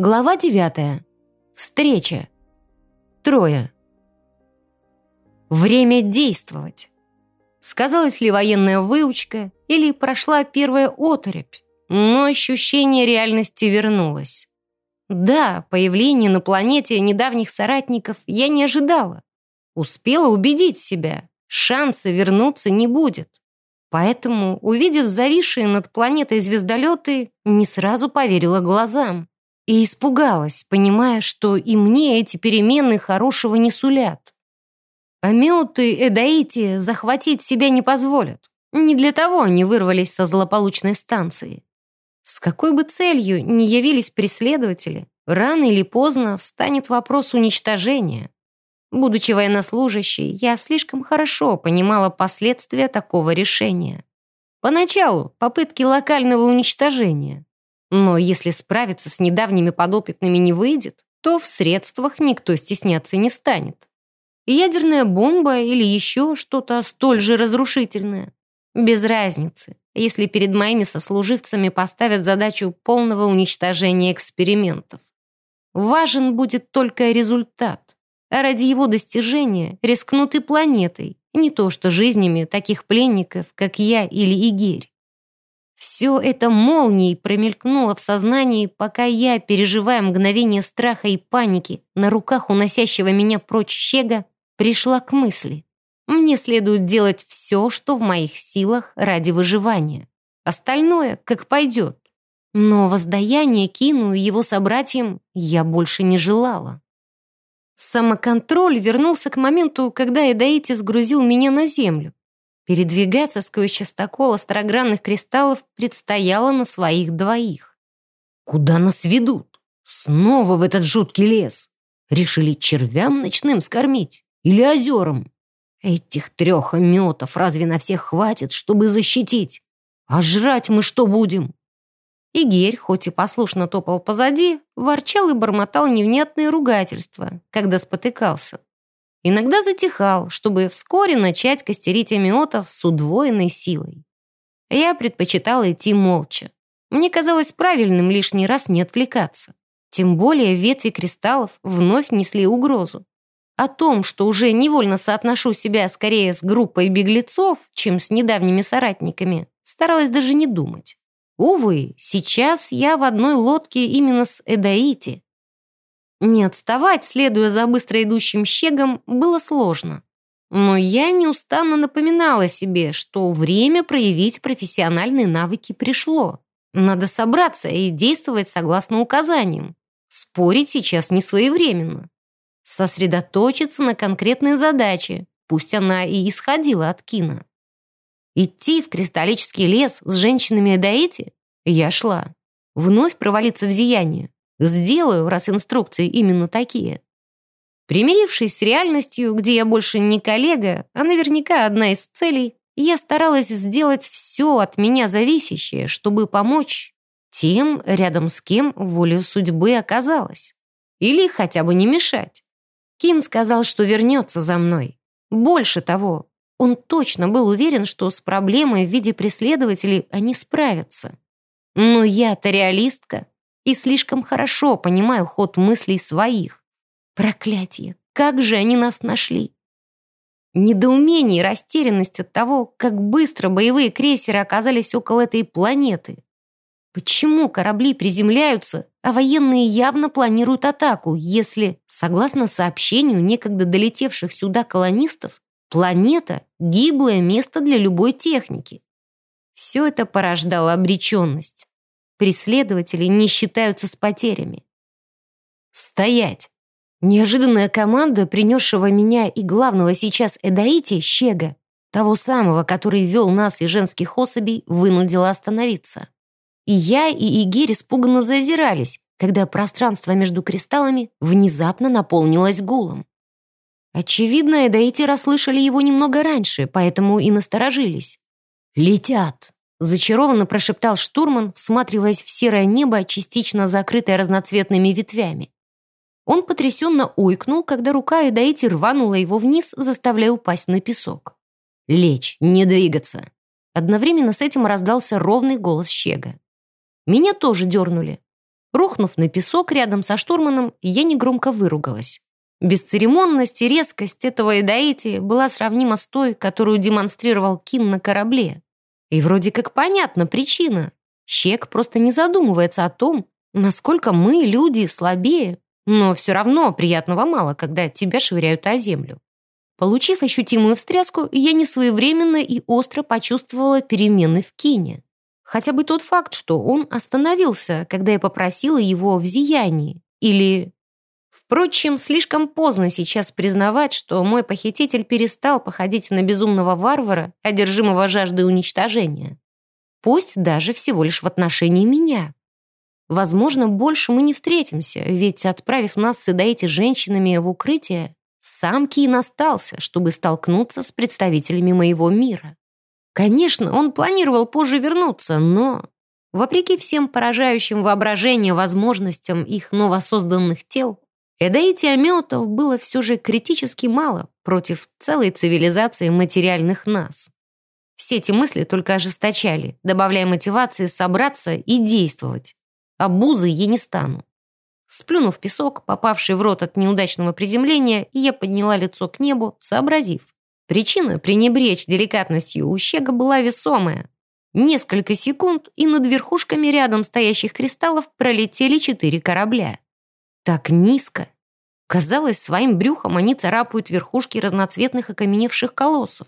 Глава девятая. Встреча. Трое. Время действовать. Сказалась ли военная выучка или прошла первая оторопь, но ощущение реальности вернулось. Да, появление на планете недавних соратников я не ожидала. Успела убедить себя, шанса вернуться не будет. Поэтому, увидев зависшие над планетой звездолеты, не сразу поверила глазам и испугалась, понимая, что и мне эти перемены хорошего не сулят. А Меуты Эдаити захватить себя не позволят. Не для того они вырвались со злополучной станции. С какой бы целью ни явились преследователи, рано или поздно встанет вопрос уничтожения. Будучи военнослужащей, я слишком хорошо понимала последствия такого решения. Поначалу попытки локального уничтожения. Но если справиться с недавними подопытными не выйдет, то в средствах никто стесняться не станет. Ядерная бомба или еще что-то столь же разрушительное. Без разницы, если перед моими сослуживцами поставят задачу полного уничтожения экспериментов. Важен будет только результат а ради его достижения рискнут и планетой, не то что жизнями таких пленников, как я или Игерь. Все это молнией промелькнуло в сознании, пока я, переживая мгновение страха и паники на руках уносящего меня прочь щега, пришла к мысли. Мне следует делать все, что в моих силах ради выживания. Остальное как пойдет. Но воздаяние Кину и его собратьям я больше не желала. Самоконтроль вернулся к моменту, когда Эдаити сгрузил меня на землю. Передвигаться сквозь частокол острогранных кристаллов предстояло на своих двоих. «Куда нас ведут? Снова в этот жуткий лес? Решили червям ночным скормить? Или озерам? Этих трех ометов разве на всех хватит, чтобы защитить? А жрать мы что будем?» Игерь, хоть и послушно топал позади, ворчал и бормотал невнятные ругательства, когда спотыкался. Иногда затихал, чтобы вскоре начать костерить амиотов с удвоенной силой. Я предпочитала идти молча. Мне казалось правильным лишний раз не отвлекаться. Тем более ветви кристаллов вновь несли угрозу. О том, что уже невольно соотношу себя скорее с группой беглецов, чем с недавними соратниками, старалась даже не думать. Увы, сейчас я в одной лодке именно с Эдаити. Не отставать, следуя за быстро идущим щегом, было сложно. Но я неустанно напоминала себе, что время проявить профессиональные навыки пришло. Надо собраться и действовать согласно указаниям. Спорить сейчас не своевременно. Сосредоточиться на конкретной задаче, пусть она и исходила от Кина. Идти в кристаллический лес с женщинами Эдаити? Я шла. Вновь провалиться в зияние. Сделаю, раз инструкции именно такие. Примирившись с реальностью, где я больше не коллега, а наверняка одна из целей, я старалась сделать все от меня зависящее, чтобы помочь тем, рядом с кем волю судьбы оказалась. Или хотя бы не мешать. Кин сказал, что вернется за мной. Больше того, он точно был уверен, что с проблемой в виде преследователей они справятся. Но я-то реалистка и слишком хорошо понимаю ход мыслей своих. Проклятие, как же они нас нашли? Недоумение и растерянность от того, как быстро боевые крейсеры оказались около этой планеты. Почему корабли приземляются, а военные явно планируют атаку, если, согласно сообщению некогда долетевших сюда колонистов, Планета — гиблое место для любой техники. Все это порождало обреченность. Преследователи не считаются с потерями. «Стоять!» Неожиданная команда, принесшего меня и главного сейчас Эдаити, Щега, того самого, который вел нас и женских особей, вынудила остановиться. И я, и Игерь испуганно зазирались, когда пространство между кристаллами внезапно наполнилось гулом. Очевидно, эдаити расслышали его немного раньше, поэтому и насторожились. «Летят!» — зачарованно прошептал штурман, всматриваясь в серое небо, частично закрытое разноцветными ветвями. Он потрясенно ойкнул, когда рука Эдаити рванула его вниз, заставляя упасть на песок. «Лечь, не двигаться!» Одновременно с этим раздался ровный голос Щега. Меня тоже дернули. Рухнув на песок рядом со штурманом, я негромко выругалась. Бесцеремонность и резкость этого Эдаити была сравнима с той, которую демонстрировал Кин на корабле. И вроде как понятна причина. Щек просто не задумывается о том, насколько мы, люди, слабее, но все равно приятного мало, когда тебя швыряют о землю. Получив ощутимую встряску, я несвоевременно и остро почувствовала перемены в Кине. Хотя бы тот факт, что он остановился, когда я попросила его в зиянии. Или Впрочем, слишком поздно сейчас признавать, что мой похититель перестал походить на безумного варвара, одержимого жаждой уничтожения. Пусть даже всего лишь в отношении меня. Возможно, больше мы не встретимся, ведь, отправив нас с эти женщинами в укрытие, сам Кин остался, чтобы столкнуться с представителями моего мира. Конечно, он планировал позже вернуться, но, вопреки всем поражающим воображение возможностям их новосозданных тел, Эдаити Аметов было все же критически мало против целой цивилизации материальных нас. Все эти мысли только ожесточали, добавляя мотивации собраться и действовать. Обузы я не стану. Сплюнув песок, попавший в рот от неудачного приземления, я подняла лицо к небу, сообразив. Причина пренебречь деликатностью ущега была весомая. Несколько секунд, и над верхушками рядом стоящих кристаллов пролетели четыре корабля. Так низко. Казалось, своим брюхом они царапают верхушки разноцветных окаменевших колоссов.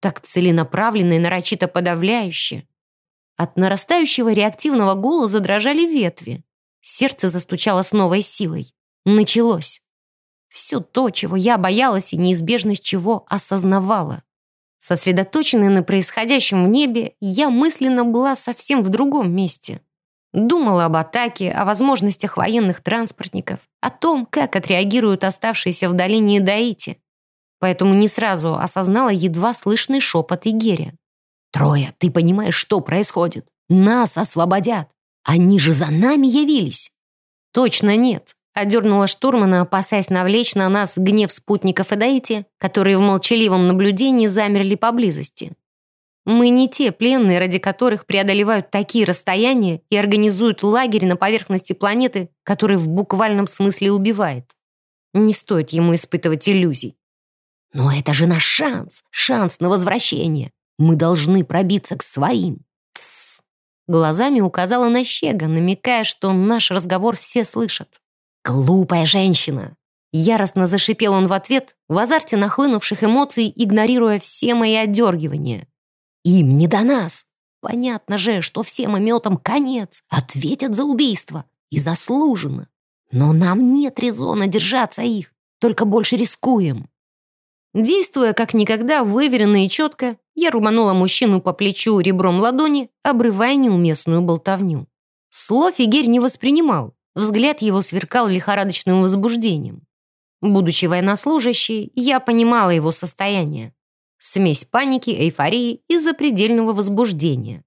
Так целенаправленно и нарочито подавляюще. От нарастающего реактивного гула задрожали ветви. Сердце застучало с новой силой. Началось. Все то, чего я боялась и неизбежность чего осознавала. Сосредоточенная на происходящем в небе, я мысленно была совсем в другом месте. Думала об атаке, о возможностях военных транспортников, о том, как отреагируют оставшиеся в долине Даити. Поэтому не сразу осознала едва слышный шепот Игеря. «Троя, ты понимаешь, что происходит? Нас освободят! Они же за нами явились!» «Точно нет», — одернула штурмана, опасаясь навлечь на нас гнев спутников Эдаити, которые в молчаливом наблюдении замерли поблизости. Мы не те пленные, ради которых преодолевают такие расстояния и организуют лагерь на поверхности планеты, который в буквальном смысле убивает. Не стоит ему испытывать иллюзий. Но это же наш шанс, шанс на возвращение. Мы должны пробиться к своим. Тсс. Глазами указала на Щега, намекая, что наш разговор все слышат. «Глупая женщина!» Яростно зашипел он в ответ, в азарте нахлынувших эмоций, игнорируя все мои отдергивания. Им не до нас. Понятно же, что всем иметам конец. Ответят за убийство. И заслуженно. Но нам нет резона держаться их. Только больше рискуем. Действуя как никогда выверенно и четко, я рубанула мужчину по плечу ребром ладони, обрывая неуместную болтовню. Слов Игерь не воспринимал. Взгляд его сверкал лихорадочным возбуждением. Будучи военнослужащей, я понимала его состояние. Смесь паники, эйфории и запредельного возбуждения.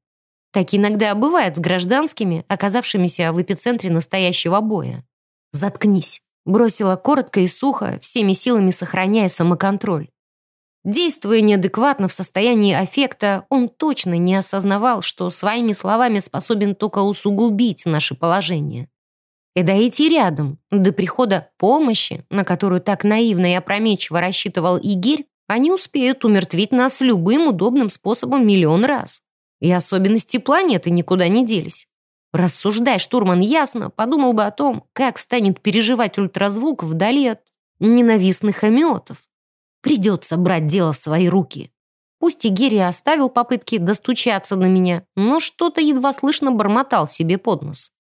Так иногда бывает с гражданскими, оказавшимися в эпицентре настоящего боя. «Заткнись», — бросила коротко и сухо, всеми силами сохраняя самоконтроль. Действуя неадекватно в состоянии аффекта, он точно не осознавал, что своими словами способен только усугубить наше положение. Эдаити рядом, до прихода помощи, на которую так наивно и опрометчиво рассчитывал Игирь, они успеют умертвить нас любым удобным способом миллион раз. И особенности планеты никуда не делись. Рассуждай, штурман, ясно, подумал бы о том, как станет переживать ультразвук вдали от ненавистных амиотов. Придется брать дело в свои руки. Пусть и Герри оставил попытки достучаться на меня, но что-то едва слышно бормотал себе под нос.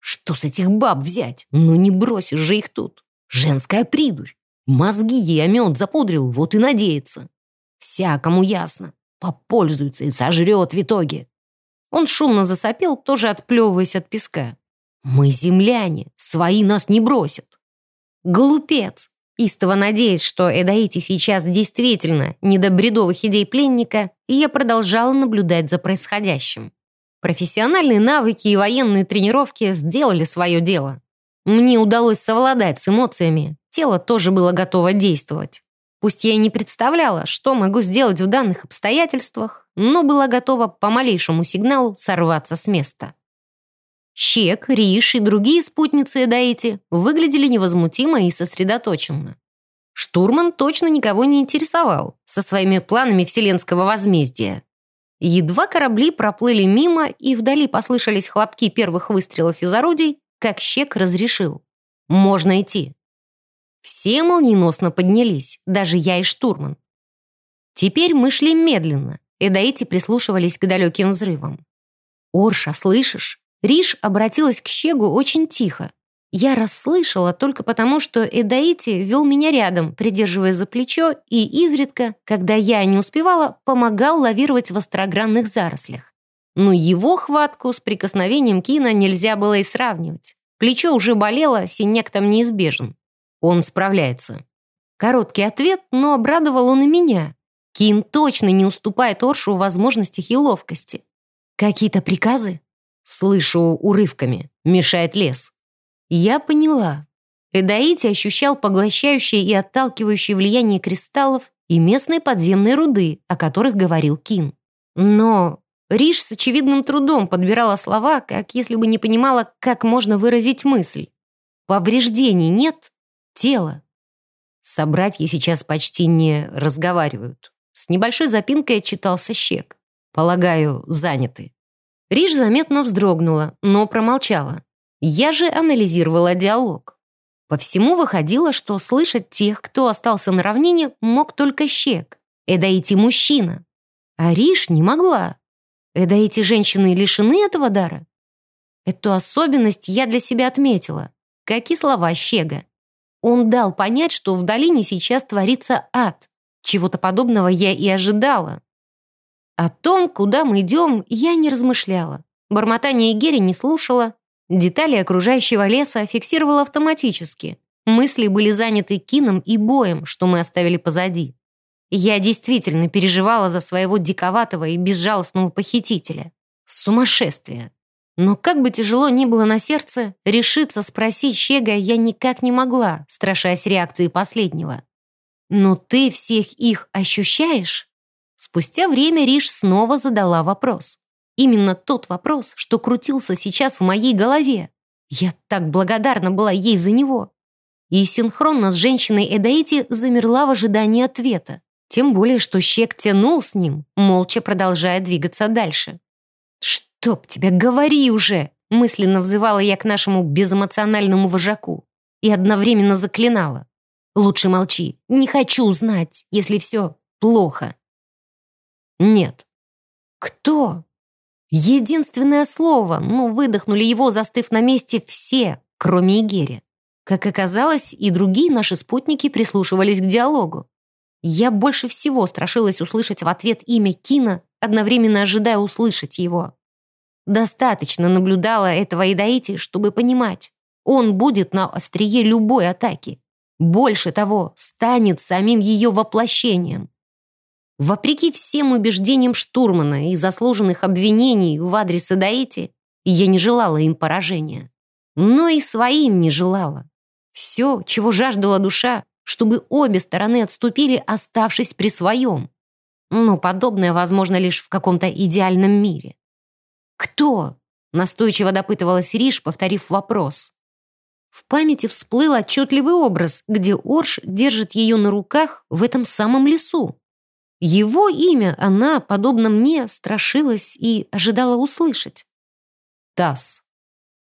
Что с этих баб взять? Ну не бросишь же их тут. Женская придурь. Мозги ей омет запудрил, вот и надеется. Всякому ясно. Попользуется и сожрет в итоге. Он шумно засопел, тоже отплевываясь от песка. «Мы земляне, свои нас не бросят». «Глупец!» Истово надеясь, что Эдаити сейчас действительно не до бредовых идей пленника, я продолжала наблюдать за происходящим. Профессиональные навыки и военные тренировки сделали свое дело. Мне удалось совладать с эмоциями, тело тоже было готово действовать. Пусть я и не представляла, что могу сделать в данных обстоятельствах, но была готова по малейшему сигналу сорваться с места. Щек, Риш и другие спутницы Эдаити выглядели невозмутимо и сосредоточенно. Штурман точно никого не интересовал со своими планами вселенского возмездия. Едва корабли проплыли мимо и вдали послышались хлопки первых выстрелов из орудий, как Щек разрешил. «Можно идти». Все молниеносно поднялись, даже я и штурман. Теперь мы шли медленно, и Даити прислушивались к далеким взрывам. «Орша, слышишь?» Риш обратилась к Щегу очень тихо. Я расслышала только потому, что Эдаити вел меня рядом, придерживая за плечо, и изредка, когда я не успевала, помогал лавировать в острогранных зарослях. Но его хватку с прикосновением Кина нельзя было и сравнивать. Плечо уже болело, синяк там неизбежен. Он справляется. Короткий ответ, но обрадовал он и меня. Кин точно не уступает Оршу в возможностях и ловкости. Какие-то приказы? Слышу урывками. Мешает лес. Я поняла. Эдаити ощущал поглощающее и отталкивающее влияние кристаллов и местной подземной руды, о которых говорил Кин. Но Риш с очевидным трудом подбирала слова, как если бы не понимала, как можно выразить мысль. Повреждений нет, тело. Собратья сейчас почти не разговаривают. С небольшой запинкой отчитался Щек. Полагаю, заняты. Риш заметно вздрогнула, но промолчала. Я же анализировала диалог. По всему выходило, что слышать тех, кто остался на равнине, мог только Щек. Эдаити мужчина. А Риш не могла. Эдаити женщины лишены этого дара? Эту особенность я для себя отметила, как и слова Щега. Он дал понять, что в долине сейчас творится ад. Чего-то подобного я и ожидала. О том, куда мы идем, я не размышляла. Бормотание Гери не слушала, Детали окружающего леса фиксировал автоматически. Мысли были заняты кином и боем, что мы оставили позади. Я действительно переживала за своего диковатого и безжалостного похитителя. Сумасшествие. Но как бы тяжело ни было на сердце, решиться спросить Щега я никак не могла, страшась реакции последнего. «Но ты всех их ощущаешь?» Спустя время Риш снова задала вопрос. Именно тот вопрос, что крутился сейчас в моей голове. Я так благодарна была ей за него. И синхронно с женщиной Эдаити замерла в ожидании ответа. Тем более, что Щек тянул с ним, молча продолжая двигаться дальше. «Чтоб тебя, говори уже!» мысленно взывала я к нашему безэмоциональному вожаку и одновременно заклинала. «Лучше молчи, не хочу знать, если все плохо». «Нет». «Кто?» Единственное слово, ну, выдохнули его, застыв на месте все, кроме Игери. Как оказалось, и другие наши спутники прислушивались к диалогу. Я больше всего страшилась услышать в ответ имя Кина, одновременно ожидая услышать его. Достаточно наблюдала этого Идаити, чтобы понимать, он будет на острие любой атаки. Больше того, станет самим ее воплощением. Вопреки всем убеждениям штурмана и заслуженных обвинений в адрес Адаити, я не желала им поражения. Но и своим не желала. Все, чего жаждала душа, чтобы обе стороны отступили, оставшись при своем. Но подобное возможно лишь в каком-то идеальном мире. «Кто?» — настойчиво допытывалась Риш, повторив вопрос. В памяти всплыл отчетливый образ, где Орш держит ее на руках в этом самом лесу. Его имя она, подобно мне, страшилась и ожидала услышать. Тасс.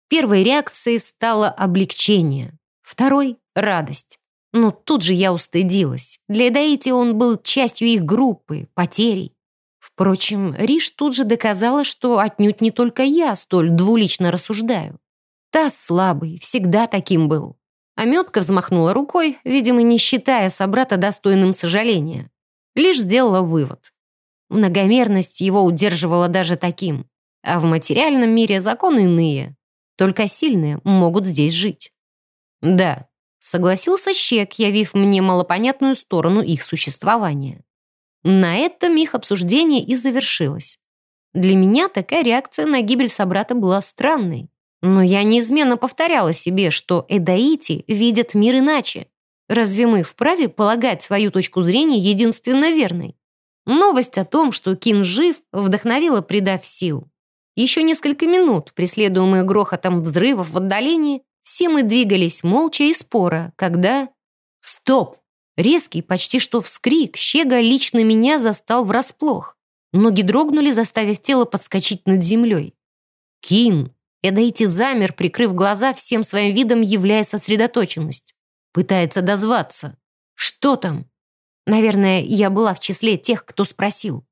Первой реакцией стало облегчение, второй — радость. Но тут же я устыдилась. Для Даити он был частью их группы, потерей. Впрочем, Риш тут же доказала, что отнюдь не только я столь двулично рассуждаю. Тасс слабый, всегда таким был. А метка взмахнула рукой, видимо, не считая собрата достойным сожаления лишь сделала вывод. Многомерность его удерживала даже таким. А в материальном мире законы иные. Только сильные могут здесь жить. Да, согласился Щек, явив мне малопонятную сторону их существования. На этом их обсуждение и завершилось. Для меня такая реакция на гибель собрата была странной. Но я неизменно повторяла себе, что Эдаити видят мир иначе, Разве мы вправе полагать свою точку зрения единственно верной? Новость о том, что Кин жив, вдохновила, придав сил. Еще несколько минут, преследуемые грохотом взрывов в отдалении, все мы двигались молча и споро, когда... Стоп! Резкий, почти что вскрик, Щега лично меня застал врасплох. Ноги дрогнули, заставив тело подскочить над землей. «Кин!» Эдайти замер, прикрыв глаза, всем своим видом являя сосредоточенность. Пытается дозваться. «Что там?» Наверное, я была в числе тех, кто спросил.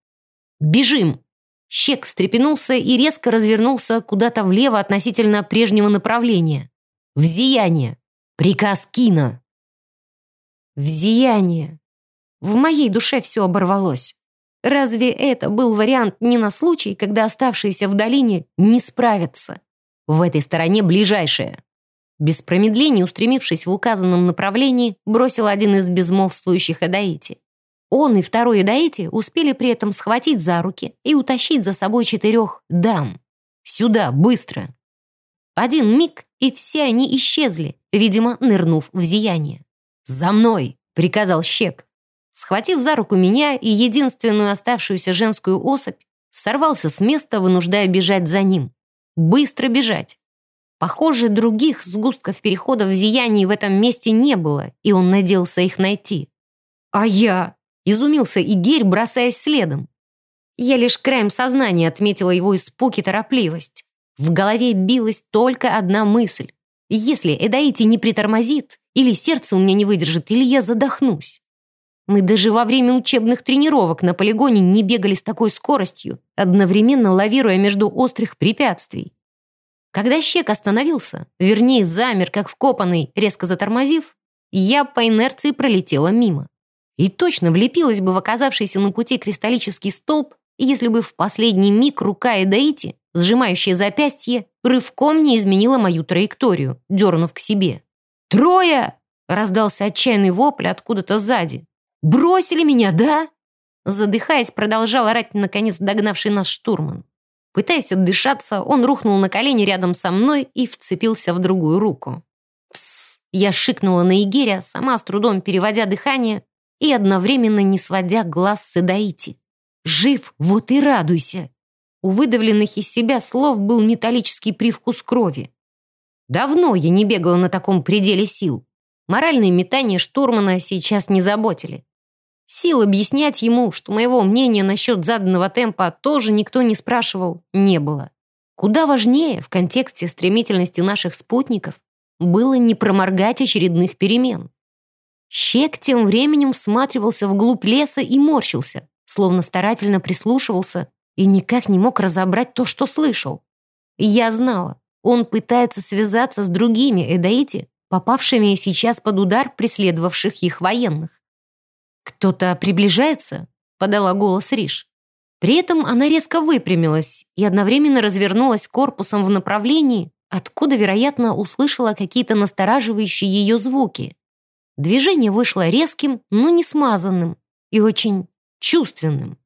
«Бежим!» Щек встрепенулся и резко развернулся куда-то влево относительно прежнего направления. «Взияние! Приказ Кина!» «Взияние!» В моей душе все оборвалось. Разве это был вариант не на случай, когда оставшиеся в долине не справятся? В этой стороне ближайшее. Без промедлений, устремившись в указанном направлении, бросил один из безмолвствующих Эдаити. Он и второй Эдаити успели при этом схватить за руки и утащить за собой четырех дам. «Сюда, быстро!» Один миг, и все они исчезли, видимо, нырнув в зияние. «За мной!» — приказал Щек. Схватив за руку меня и единственную оставшуюся женскую особь, сорвался с места, вынуждая бежать за ним. Быстро бежать. Похоже, других сгустков перехода в зиянии в этом месте не было, и он надеялся их найти. «А я?» — изумился Игерь, бросаясь следом. Я лишь краем сознания отметила его испуг и торопливость. В голове билась только одна мысль. Если Эдаити не притормозит, или сердце у меня не выдержит, или я задохнусь. Мы даже во время учебных тренировок на полигоне не бегали с такой скоростью, одновременно лавируя между острых препятствий. Когда щек остановился, вернее, замер, как вкопанный, резко затормозив, я по инерции пролетела мимо. И точно влепилась бы в оказавшийся на пути кристаллический столб, если бы в последний миг рука Эдаити, сжимающая запястье, рывком не изменила мою траекторию, дернув к себе. «Трое!» — раздался отчаянный вопль откуда-то сзади. Бросили меня, да?» Задыхаясь, продолжал орать, наконец догнавший нас штурман. Пытаясь отдышаться, он рухнул на колени рядом со мной и вцепился в другую руку. «Псс!» Я шикнула на Игеря, сама с трудом переводя дыхание и одновременно не сводя глаз с Эдаити. «Жив, вот и радуйся!» У выдавленных из себя слов был металлический привкус крови. Давно я не бегала на таком пределе сил. Моральные метания штурмана сейчас не заботили. Сил объяснять ему, что моего мнения насчет заданного темпа тоже никто не спрашивал, не было. Куда важнее в контексте стремительности наших спутников было не проморгать очередных перемен. Щек тем временем всматривался вглубь леса и морщился, словно старательно прислушивался и никак не мог разобрать то, что слышал. я знала, он пытается связаться с другими Эдаити, попавшими сейчас под удар преследовавших их военных. «Кто-то приближается?» — подала голос Риш. При этом она резко выпрямилась и одновременно развернулась корпусом в направлении, откуда, вероятно, услышала какие-то настораживающие ее звуки. Движение вышло резким, но не смазанным и очень чувственным.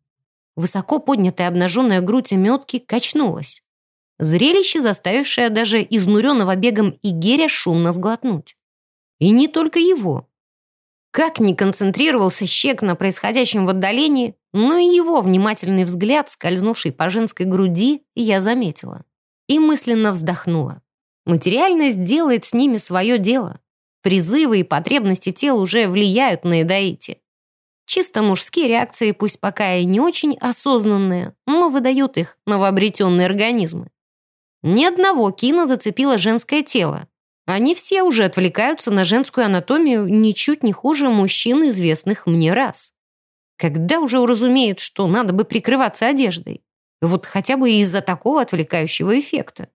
Высоко поднятая обнаженная грудь метки качнулась. Зрелище, заставившее даже изнуренного бегом Игеря шумно сглотнуть. И не только его. Как ни концентрировался Щек на происходящем в отдалении, но и его внимательный взгляд, скользнувший по женской груди, я заметила. И мысленно вздохнула. Материальность делает с ними свое дело. Призывы и потребности тел уже влияют на Эдаити. Чисто мужские реакции, пусть пока и не очень осознанные, но выдают их новообретенные организмы. Ни одного кино зацепило женское тело, они все уже отвлекаются на женскую анатомию ничуть не хуже мужчин, известных мне раз. Когда уже уразумеют, что надо бы прикрываться одеждой? Вот хотя бы из-за такого отвлекающего эффекта.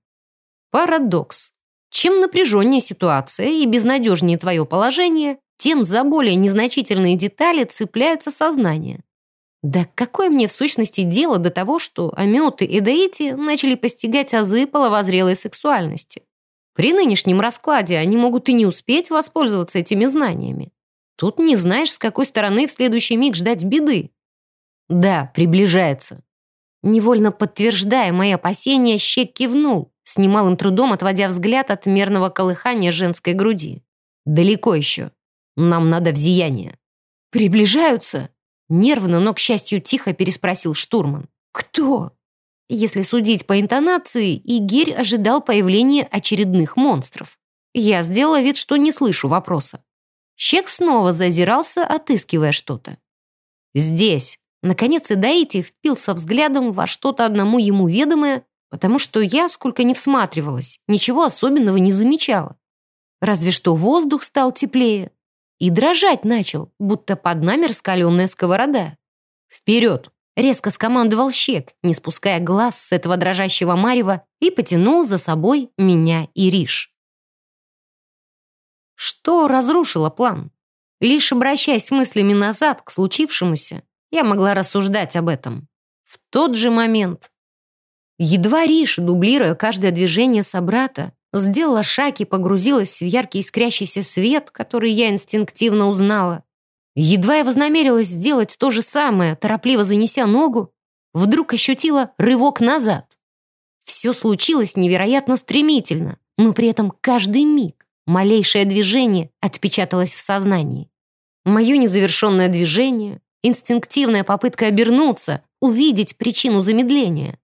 Парадокс. Чем напряженнее ситуация и безнадежнее твое положение, тем за более незначительные детали цепляется сознание. Да какое мне в сущности дело до того, что Амёты и Даити начали постигать азы половозрелой сексуальности? При нынешнем раскладе они могут и не успеть воспользоваться этими знаниями. Тут не знаешь, с какой стороны в следующий миг ждать беды. Да, приближается. Невольно подтверждая мои опасения, Щек кивнул, с немалым трудом отводя взгляд от мерного колыхания женской груди. Далеко еще. Нам надо в. Приближаются? Нервно, но, к счастью, тихо переспросил штурман. Кто? Если судить по интонации, Игерь ожидал появления очередных монстров. Я сделала вид, что не слышу вопроса. Щек снова зазирался, отыскивая что-то. «Здесь!» Наконец Идаити впился взглядом во что-то одному ему ведомое, потому что я, сколько не всматривалась, ничего особенного не замечала. Разве что воздух стал теплее и дрожать начал, будто под нами раскаленная сковорода. «Вперед!» — резко скомандовал Щек, не спуская глаз с этого дрожащего марева и потянул за собой меня и Риш. Что разрушило план? Лишь обращаясь мыслями назад к случившемуся, я могла рассуждать об этом. В тот же момент. Едва Риш, дублируя каждое движение собрата, сделала шаг и погрузилась в яркий искрящийся свет, который я инстинктивно узнала. Едва я вознамерилась сделать то же самое, торопливо занеся ногу, вдруг ощутила рывок назад. Все случилось невероятно стремительно, но при этом каждый миг, малейшее движение отпечаталось в сознании. Мое незавершенное движение, инстинктивная попытка обернуться, увидеть причину замедления.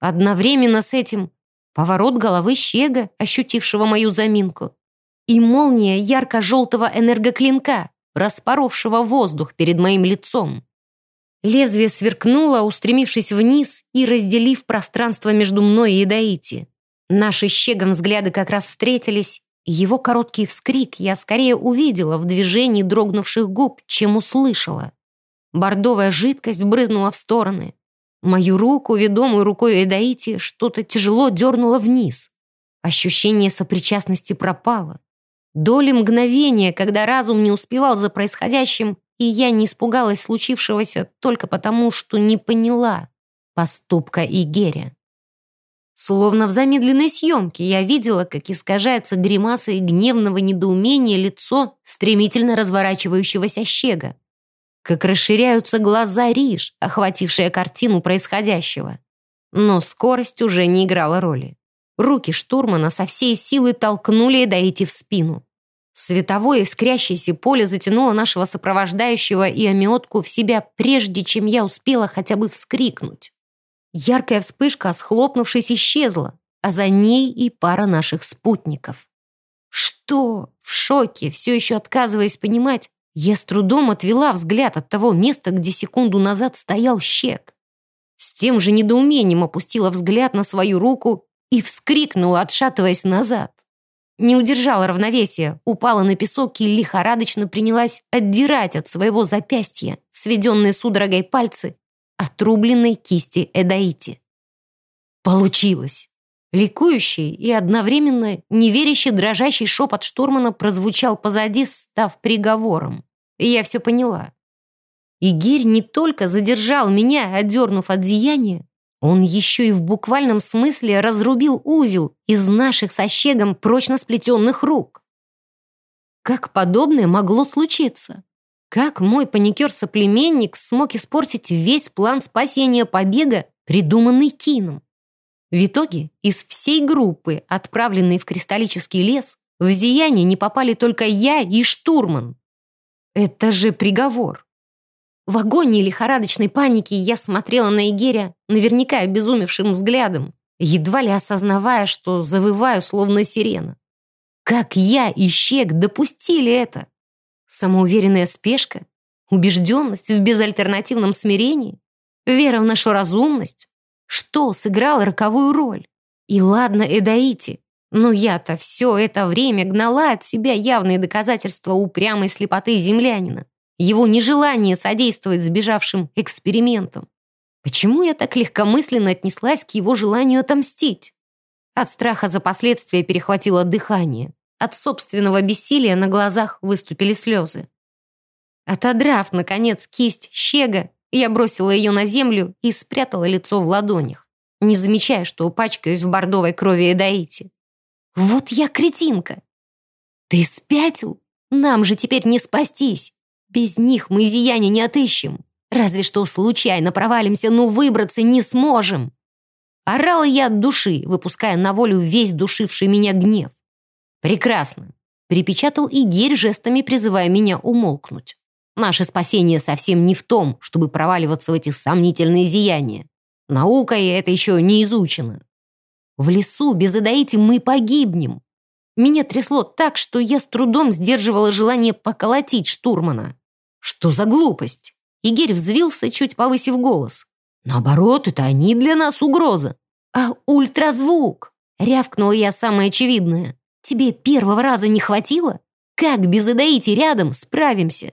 Одновременно с этим поворот головы щега, ощутившего мою заминку, и молния ярко-желтого энергоклинка, распоровшего воздух перед моим лицом. Лезвие сверкнуло, устремившись вниз и разделив пространство между мной и Даити. Наши щегом взгляды как раз встретились, и его короткий вскрик я скорее увидела в движении дрогнувших губ, чем услышала. Бордовая жидкость брызнула в стороны. Мою руку, ведомую рукой Эдаити, что-то тяжело дернуло вниз. Ощущение сопричастности пропало. Доли мгновения, когда разум не успевал за происходящим, и я не испугалась случившегося только потому, что не поняла поступка Игеря. Словно в замедленной съемке я видела, как искажается гримаса гневного недоумения лицо стремительно разворачивающегося щега как расширяются глаза Риш, охватившая картину происходящего. Но скорость уже не играла роли. Руки штурмана со всей силы толкнули Эдаити в спину. Световое искрящееся поле затянуло нашего сопровождающего и омиотку в себя, прежде чем я успела хотя бы вскрикнуть. Яркая вспышка, схлопнувшись, исчезла, а за ней и пара наших спутников. Что? В шоке, все еще отказываясь понимать, я с трудом отвела взгляд от того места, где секунду назад стоял щек. С тем же недоумением опустила взгляд на свою руку и вскрикнула, отшатываясь назад. Не удержала равновесия, упала на песок и лихорадочно принялась отдирать от своего запястья сведенные судорогой пальцы отрубленной кисти Эдаити. Получилось! Ликующий и одновременно неверящий дрожащий шепот штурмана прозвучал позади, став приговором. И я все поняла. Игирь не только задержал меня, отдернув от деяния, он еще и в буквальном смысле разрубил узел из наших со щегом прочно сплетенных рук. Как подобное могло случиться? Как мой паникер-соплеменник смог испортить весь план спасения побега, придуманный Кином? В итоге из всей группы, отправленной в кристаллический лес, в зияние не попали только я и штурман. Это же приговор. В агонии лихорадочной паники я смотрела на Игеря наверняка обезумевшим взглядом, едва ли осознавая, что завываю словно сирена. Как я и Щек допустили это? Самоуверенная спешка? Убежденность в безальтернативном смирении? Вера в нашу разумность? Что сыграло роковую роль? И ладно, Эдаити, но я-то все это время гнала от себя явные доказательства упрямой слепоты землянина, его нежелание содействовать сбежавшим экспериментам. Почему я так легкомысленно отнеслась к его желанию отомстить? От страха за последствия перехватило дыхание. От собственного бессилия на глазах выступили слезы. Отодрав, наконец, кисть щега, я бросила ее на землю и спрятала лицо в ладонях, не замечая, что пачкаюсь в бордовой крови Эдаити. Вот я кретинка. Ты спятил? Нам же теперь не спастись. Без них мы зияние не отыщем. Разве что случайно провалимся, но выбраться не сможем. Орала я от души, выпуская на волю весь душивший меня гнев. Прекрасно. Припечатал и Герь жестами, призывая меня умолкнуть. Наше спасение совсем не в том, чтобы проваливаться в эти сомнительные зияния. Наукой это еще не изучено. В лесу без Адаити мы погибнем. Меня трясло так, что я с трудом сдерживала желание поколотить штурмана. Что за глупость? Игерь взвился, чуть повысив голос. Наоборот, это они для нас угроза. А ультразвук? Рявкнула я самое очевидное. Тебе первого раза не хватило? Как без Адаити рядом справимся?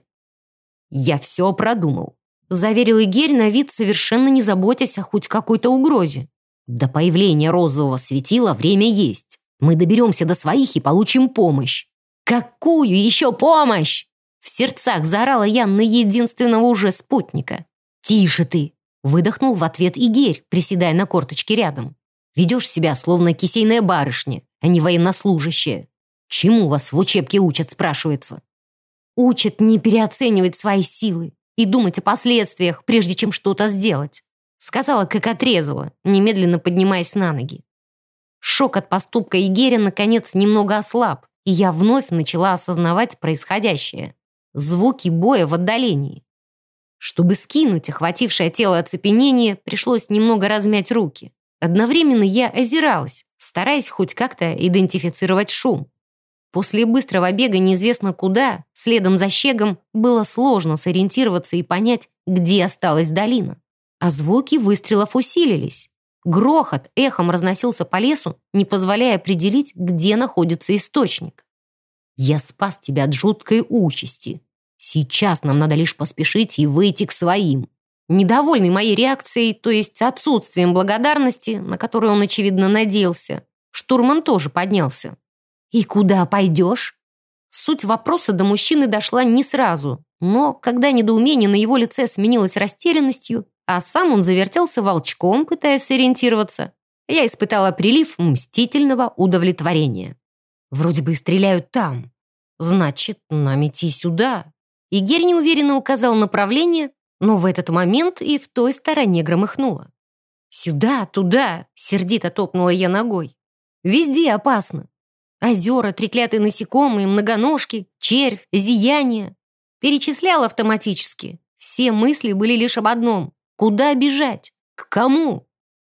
Я все продумал. Заверил Игерь на вид, совершенно не заботясь о хоть какой-то угрозе. До появления розового светила время есть. Мы доберемся до своих и получим помощь. Какую еще помощь? В сердцах заорала я на единственного уже спутника. «Тише ты!» Выдохнул в ответ Игерь, приседая на корточке рядом. «Ведешь себя, словно кисейная барышня, а не военнослужащая. Чему вас в учебке учат, спрашивается?» «Учат не переоценивать свои силы и думать о последствиях, прежде чем что-то сделать», сказала, как отрезала, немедленно поднимаясь на ноги. Шок от поступка Игеря наконец немного ослаб, и я вновь начала осознавать происходящее. Звуки боя в отдалении. Чтобы скинуть охватившее тело оцепенение, пришлось немного размять руки. Одновременно я озиралась, стараясь хоть как-то идентифицировать шум. После быстрого бега неизвестно куда, следом за щегом, было сложно сориентироваться и понять, где осталась долина. А звуки выстрелов усилились. Грохот эхом разносился по лесу, не позволяя определить, где находится источник. «Я спас тебя от жуткой участи. Сейчас нам надо лишь поспешить и выйти к своим». Недовольный моей реакцией, то есть отсутствием благодарности, на которую он, очевидно, надеялся, штурман тоже поднялся. «И куда пойдешь?» Суть вопроса до мужчины дошла не сразу, но когда недоумение на его лице сменилось растерянностью, а сам он завертелся волчком, пытаясь сориентироваться, я испытала прилив мстительного удовлетворения. Вроде бы стреляют там. Значит, нам идти сюда. И Герь неуверенно указал направление, но в этот момент и в той стороне громыхнуло. «Сюда, туда!» — сердито топнула я ногой. «Везде опасно. Озера, треклятые насекомые, многоножки, червь, зияние. Перечислял автоматически. Все мысли были лишь об одном. Куда бежать? К кому?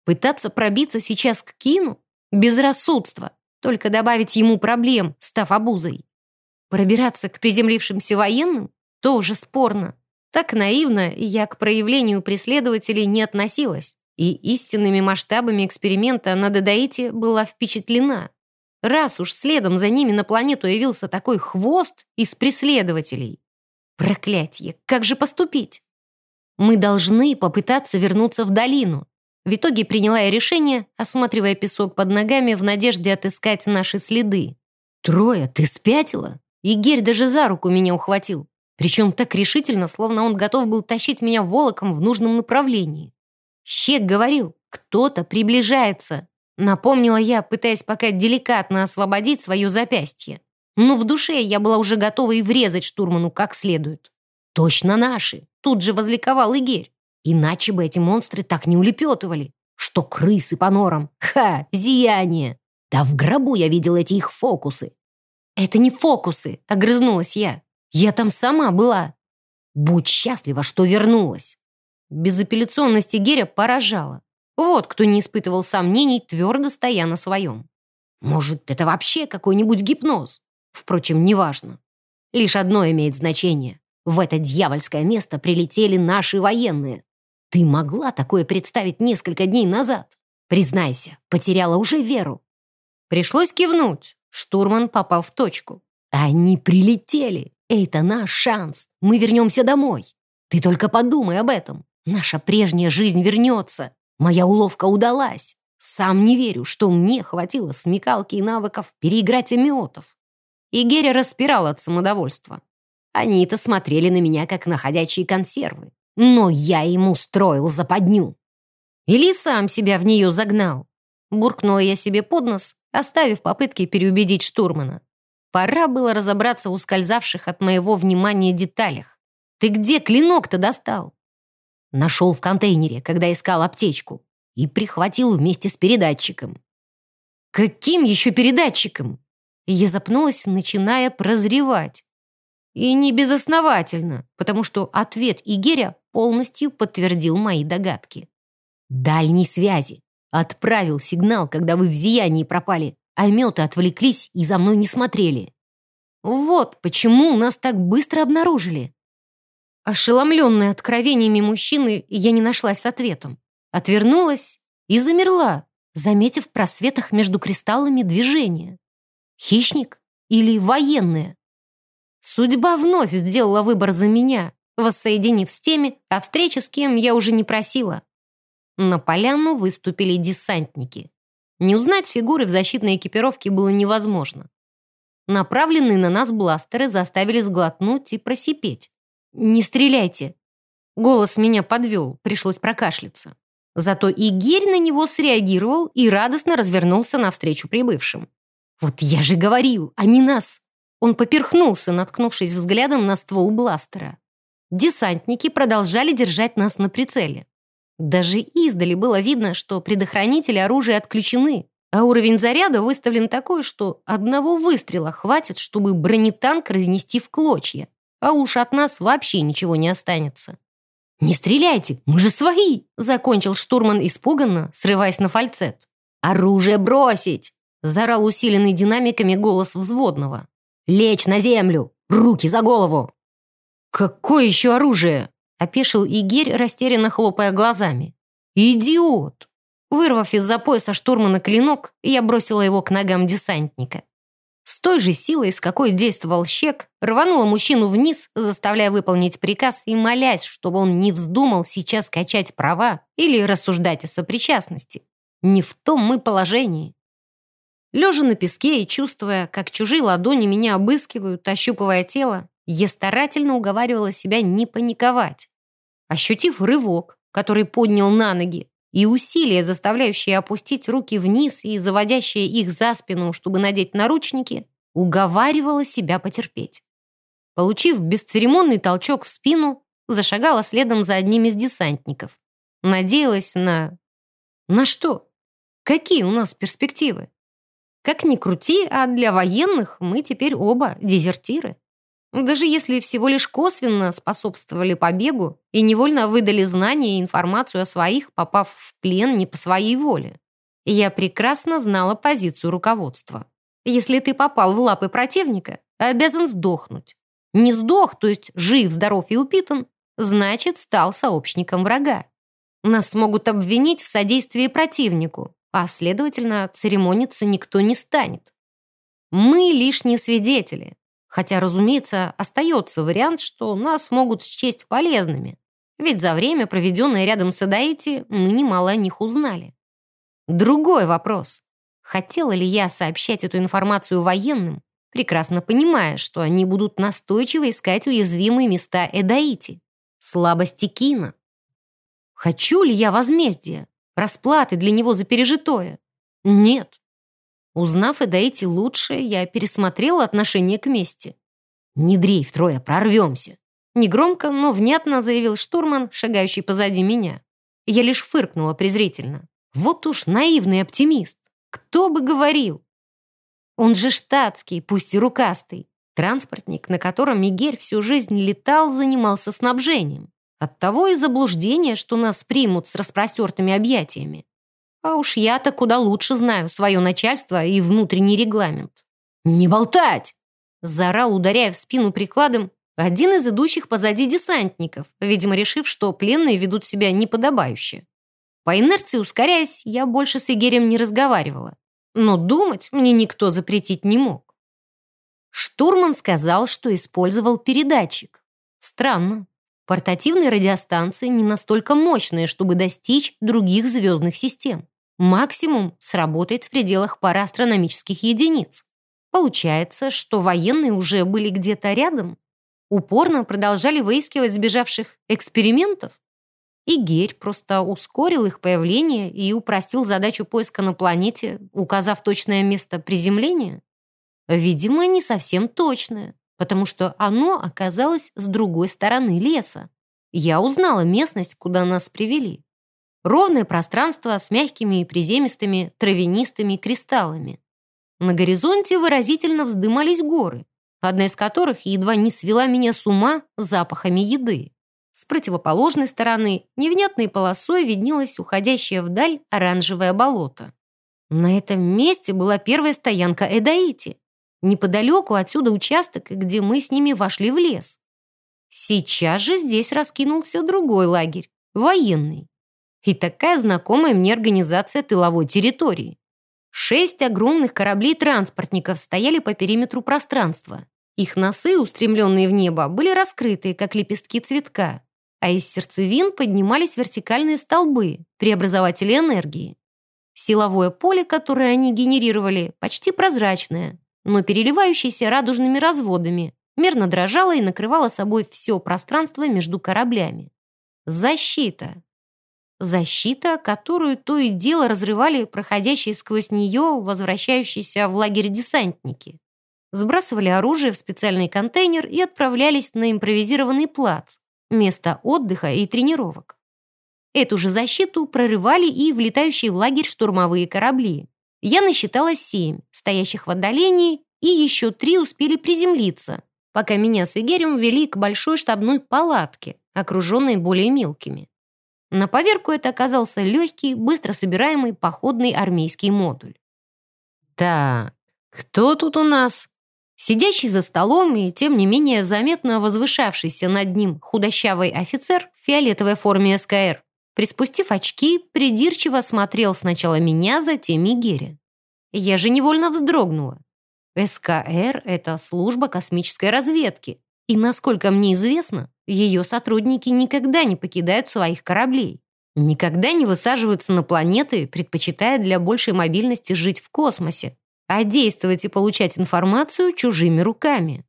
Пытаться пробиться сейчас к Кину? Безрассудство. Только добавить ему проблем, став обузой. Пробираться к приземлившимся военным? Тоже спорно. Так наивно я к проявлению преследователей не относилась. И истинными масштабами эксперимента на Дадаите была впечатлена. Раз уж следом за ними на планету явился такой хвост из преследователей. Проклятье, как же поступить? Мы должны попытаться вернуться в долину. В итоге приняла я решение, осматривая песок под ногами в надежде отыскать наши следы. «Троя, ты спятила?» Игерь даже за руку меня ухватил. Причем так решительно, словно он готов был тащить меня волоком в нужном направлении. Щек говорил, кто-то приближается. Напомнила я, пытаясь пока деликатно освободить свое запястье. Но в душе я была уже готова и врезать штурману как следует. «Точно наши!» — тут же возликовал Игерь. Иначе бы эти монстры так не улепетывали. Что крысы по норам. Ха, зияние. Да в гробу я видел эти их фокусы. Это не фокусы, огрызнулась я. Я там сама была. Будь счастлива, что вернулась. Безапелляционность Игеря поражала. Вот кто не испытывал сомнений, твердо стоя на своем. Может, это вообще какой-нибудь гипноз? Впрочем, неважно. Лишь одно имеет значение. В это дьявольское место прилетели наши военные. Ты могла такое представить несколько дней назад? Признайся, потеряла уже веру. Пришлось кивнуть. Штурман попал в точку. Они прилетели. Это наш шанс. Мы вернемся домой. Ты только подумай об этом. Наша прежняя жизнь вернется. Моя уловка удалась. Сам не верю, что мне хватило смекалки и навыков переиграть амиотов. И Герри распирал от самодовольства. Они-то смотрели на меня, как на ходячие консервы. Но я ему устроил западню. Или сам себя в нее загнал. Буркнула я себе под нос, оставив попытки переубедить штурмана. Пора было разобраться в ускользавших от моего внимания деталях. Ты где клинок-то достал? Нашел в контейнере, когда искал аптечку. И прихватил вместе с передатчиком. Каким еще передатчиком? Я запнулась, начиная прозревать. И не безосновательно, потому что ответ Игеря полностью подтвердил мои догадки. Дальней связи. Отправил сигнал, когда вы в зиянии пропали, а меты отвлеклись и за мной не смотрели. Вот почему нас так быстро обнаружили. Ошеломленная откровениями мужчины, я не нашлась с ответом. Отвернулась и замерла, заметив в просветах между кристаллами движение. Хищник или военное? Судьба вновь сделала выбор за меня, воссоединив с теми, о встрече с кем я уже не просила. На поляну выступили десантники. Не узнать фигуры в защитной экипировке было невозможно. Направленные на нас бластеры заставили сглотнуть и просипеть. «Не стреляйте!» Голос меня подвел, пришлось прокашляться. Зато Игерь на него среагировал и радостно развернулся навстречу прибывшим. «Вот я же говорил, а не нас!» Он поперхнулся, наткнувшись взглядом на ствол бластера. Десантники продолжали держать нас на прицеле. Даже издали было видно, что предохранители оружия отключены, а уровень заряда выставлен такой, что одного выстрела хватит, чтобы бронетанк разнести в клочья, а уж от нас вообще ничего не останется. «Не стреляйте, мы же свои!» — закончил штурман испуганно, срываясь на фальцет. «Оружие бросить!» — заорал усиленный динамиками голос взводного. «Лечь на землю! Руки за голову!» «Какое еще оружие?» — опешил Игерь, растерянно хлопая глазами. «Идиот!» Вырвав из-за пояса штурмана клинок, я бросила его к ногам десантника. С той же силой, с какой действовал щек, рванула мужчину вниз, заставляя выполнить приказ и молясь, чтобы он не вздумал сейчас качать права или рассуждать о сопричастности. Не в том мы положении. Лежа на песке и чувствуя, как чужие ладони меня обыскивают, ощупывая тело, я старательно уговаривала себя не паниковать. Ощутив рывок, который поднял на ноги, и усилия, заставляющие опустить руки вниз и заводящие их за спину, чтобы надеть наручники, уговаривала себя потерпеть. Получив бесцеремонный толчок в спину, зашагала следом за одним из десантников. Надеялась на... На что? Какие у нас перспективы? Как ни крути, а для военных мы теперь оба дезертиры. Даже если всего лишь косвенно способствовали побегу и невольно выдали знания и информацию о своих, попав в плен не по своей воле. Я прекрасно знала позицию руководства. Если ты попал в лапы противника, обязан сдохнуть. Не сдох, то есть жив, здоров и упитан, значит, стал сообщником врага. Нас могут обвинить в содействии противнику, а, следовательно, церемониться никто не станет. Мы лишние свидетели, Хотя, разумеется, остается вариант, что нас могут счесть полезными. Ведь за время, проведенное рядом с Адаити, мы немало о них узнали. Другой вопрос. Хотела ли я сообщать эту информацию военным, прекрасно понимая, что они будут настойчиво искать уязвимые места Эдаити, слабости Кина? Хочу ли я возмездия, расплаты для него за пережитое? Нет. Узнав Эдаити лучше, я пересмотрела отношение к мести. «Не дрейф, трое, прорвемся!» Негромко, но внятно заявил штурман, шагающий позади меня. Я лишь фыркнула презрительно. Вот уж наивный оптимист. Кто бы говорил? Он же штатский, пусть и рукастый. Транспортник, на котором Мигель всю жизнь летал, занимался снабжением. Оттого и заблуждение, что нас примут с распростертыми объятиями. А уж я-то куда лучше знаю свое начальство и внутренний регламент. «Не болтать!» Заорал, ударяя в спину прикладом, один из идущих позади десантников, видимо, решив, что пленные ведут себя неподобающе. По инерции ускоряясь, я больше с Игерем не разговаривала. Но думать мне никто запретить не мог. Штурман сказал, что использовал передатчик. Странно. Портативные радиостанции не настолько мощные, чтобы достичь других звездных систем. Максимум сработает в пределах пары астрономических единиц. Получается, что военные уже были где-то рядом, упорно продолжали выискивать сбежавших экспериментов. И Герь просто ускорил их появление и упростил задачу поиска на планете, указав точное место приземления. Видимо, не совсем точное, потому что оно оказалось с другой стороны леса. Я узнала местность, куда нас привели. Ровное пространство с мягкими и приземистыми травянистыми кристаллами. На горизонте выразительно вздымались горы, одна из которых едва не свела меня с ума запахами еды. С противоположной стороны невнятной полосой виднелось уходящее вдаль оранжевое болото. На этом месте была первая стоянка Эдаити. Неподалеку отсюда участок, где мы с ними вошли в лес. Сейчас же здесь раскинулся другой лагерь, военный. И такая знакомая мне организация тыловой территории. Шесть огромных кораблей-транспортников стояли по периметру пространства. Их носы, устремленные в небо, были раскрыты, как лепестки цветка, а из сердцевин поднимались вертикальные столбы, преобразователи энергии. Силовое поле, которое они генерировали, почти прозрачное, но переливающееся радужными разводами, мерно дрожало и накрывало собой все пространство между кораблями. Защита. Защита, которую то и дело разрывали проходящие сквозь нее возвращающиеся в лагерь десантники. Сбрасывали оружие в специальный контейнер и отправлялись на импровизированный плац, место отдыха и тренировок. Эту же защиту прорывали и влетающие в лагерь штурмовые корабли. Я насчитала семь, стоящих в отдалении, и еще три успели приземлиться, пока меня с Игерем вели к большой штабной палатке, окруженной более мелкими. На поверку это оказался легкий, быстро собираемый походный армейский модуль. «Так, кто тут у нас?» Сидящий за столом и, тем не менее, заметно возвышавшийся над ним худощавый офицер в фиолетовой форме СКР, приспустив очки, придирчиво смотрел сначала меня, затем Игеря. Я же невольно вздрогнула. СКР — это служба космической разведки, и, насколько мне известно, ее сотрудники никогда не покидают своих кораблей, никогда не высаживаются на планеты, предпочитая для большей мобильности жить в космосе, а действовать и получать информацию чужими руками.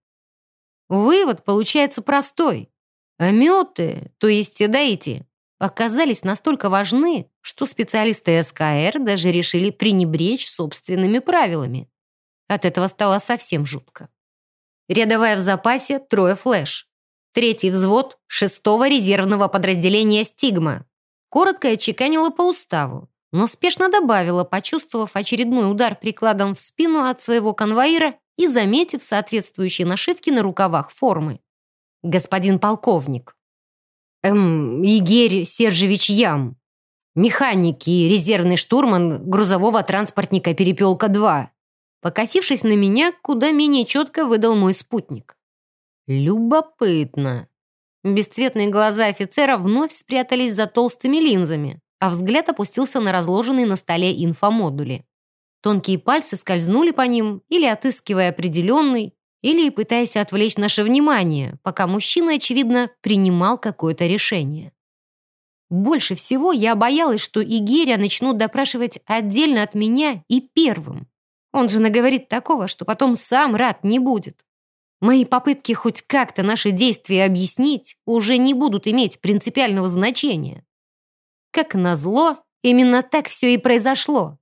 Вывод получается простой. Ометы, то есть эдаити, оказались настолько важны, что специалисты СКР даже решили пренебречь собственными правилами. От этого стало совсем жутко. Рядовая в запасе трое флэш. Третий взвод шестого резервного подразделения «Стигма». Коротко отчеканила по уставу, но спешно добавила, почувствовав очередной удар прикладом в спину от своего конвоира и заметив соответствующие нашивки на рукавах формы. «Господин полковник». «Эм, Игерь Сержевич Ям. Механик и резервный штурман грузового транспортника «Перепелка-2». Покосившись на меня, куда менее четко выдал мой спутник. Любопытно. Бесцветные глаза офицера вновь спрятались за толстыми линзами, а взгляд опустился на разложенные на столе инфомодули. Тонкие пальцы скользнули по ним, или отыскивая определенный, или пытаясь отвлечь наше внимание, пока мужчина, очевидно, принимал какое-то решение. Больше всего я боялась, что Игеря начнут допрашивать отдельно от меня и первым. Он же наговорит такого, что потом сам рад не будет. Мои попытки хоть как-то наши действия объяснить уже не будут иметь принципиального значения. Как назло, именно так все и произошло.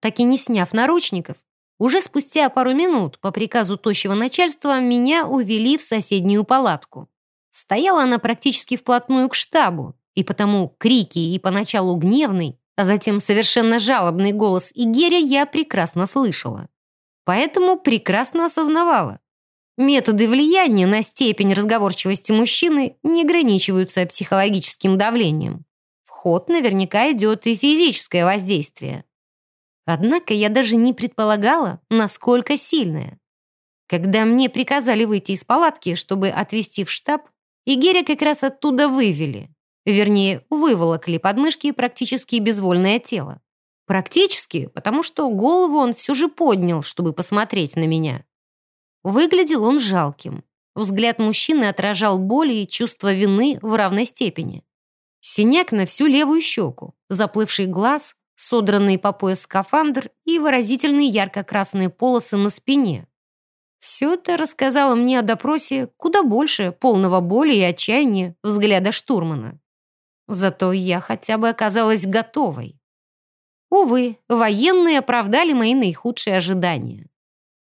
Так и не сняв наручников, уже спустя пару минут по приказу тощего начальства меня увели в соседнюю палатку. Стояла она практически вплотную к штабу, и потому крики и поначалу гневный, а затем совершенно жалобный голос Игеря я прекрасно слышала. Поэтому прекрасно осознавала. Методы влияния на степень разговорчивости мужчины не ограничиваются психологическим давлением. В ход наверняка идет и физическое воздействие. Однако я даже не предполагала, насколько сильное. Когда мне приказали выйти из палатки, чтобы отвезти в штаб, Игеря как раз оттуда вывели. Вернее, выволокли подмышки практически безвольное тело. Практически, потому что голову он все же поднял, чтобы посмотреть на меня. Выглядел он жалким. Взгляд мужчины отражал боль и чувство вины в равной степени. Синяк на всю левую щеку, заплывший глаз, содранный по пояс скафандр и выразительные ярко-красные полосы на спине. Все это рассказало мне о допросе куда больше полного боли и отчаяния взгляда штурмана. Зато я хотя бы оказалась готовой. Увы, военные оправдали мои наихудшие ожидания.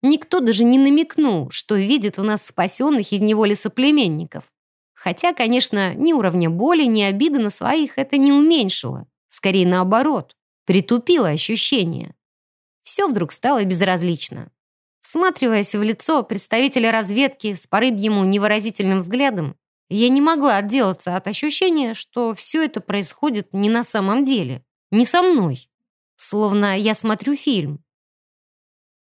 Никто даже не намекнул, что видит в нас спасенных из неволи соплеменников. Хотя, конечно, ни уровня боли, ни обиды на своих это не уменьшило. Скорее наоборот, притупило ощущение. Все вдруг стало безразлично. Всматриваясь в лицо представителя разведки с порыбьему невыразительным взглядом, Я не могла отделаться от ощущения, что все это происходит не на самом деле, не со мной. Словно я смотрю фильм.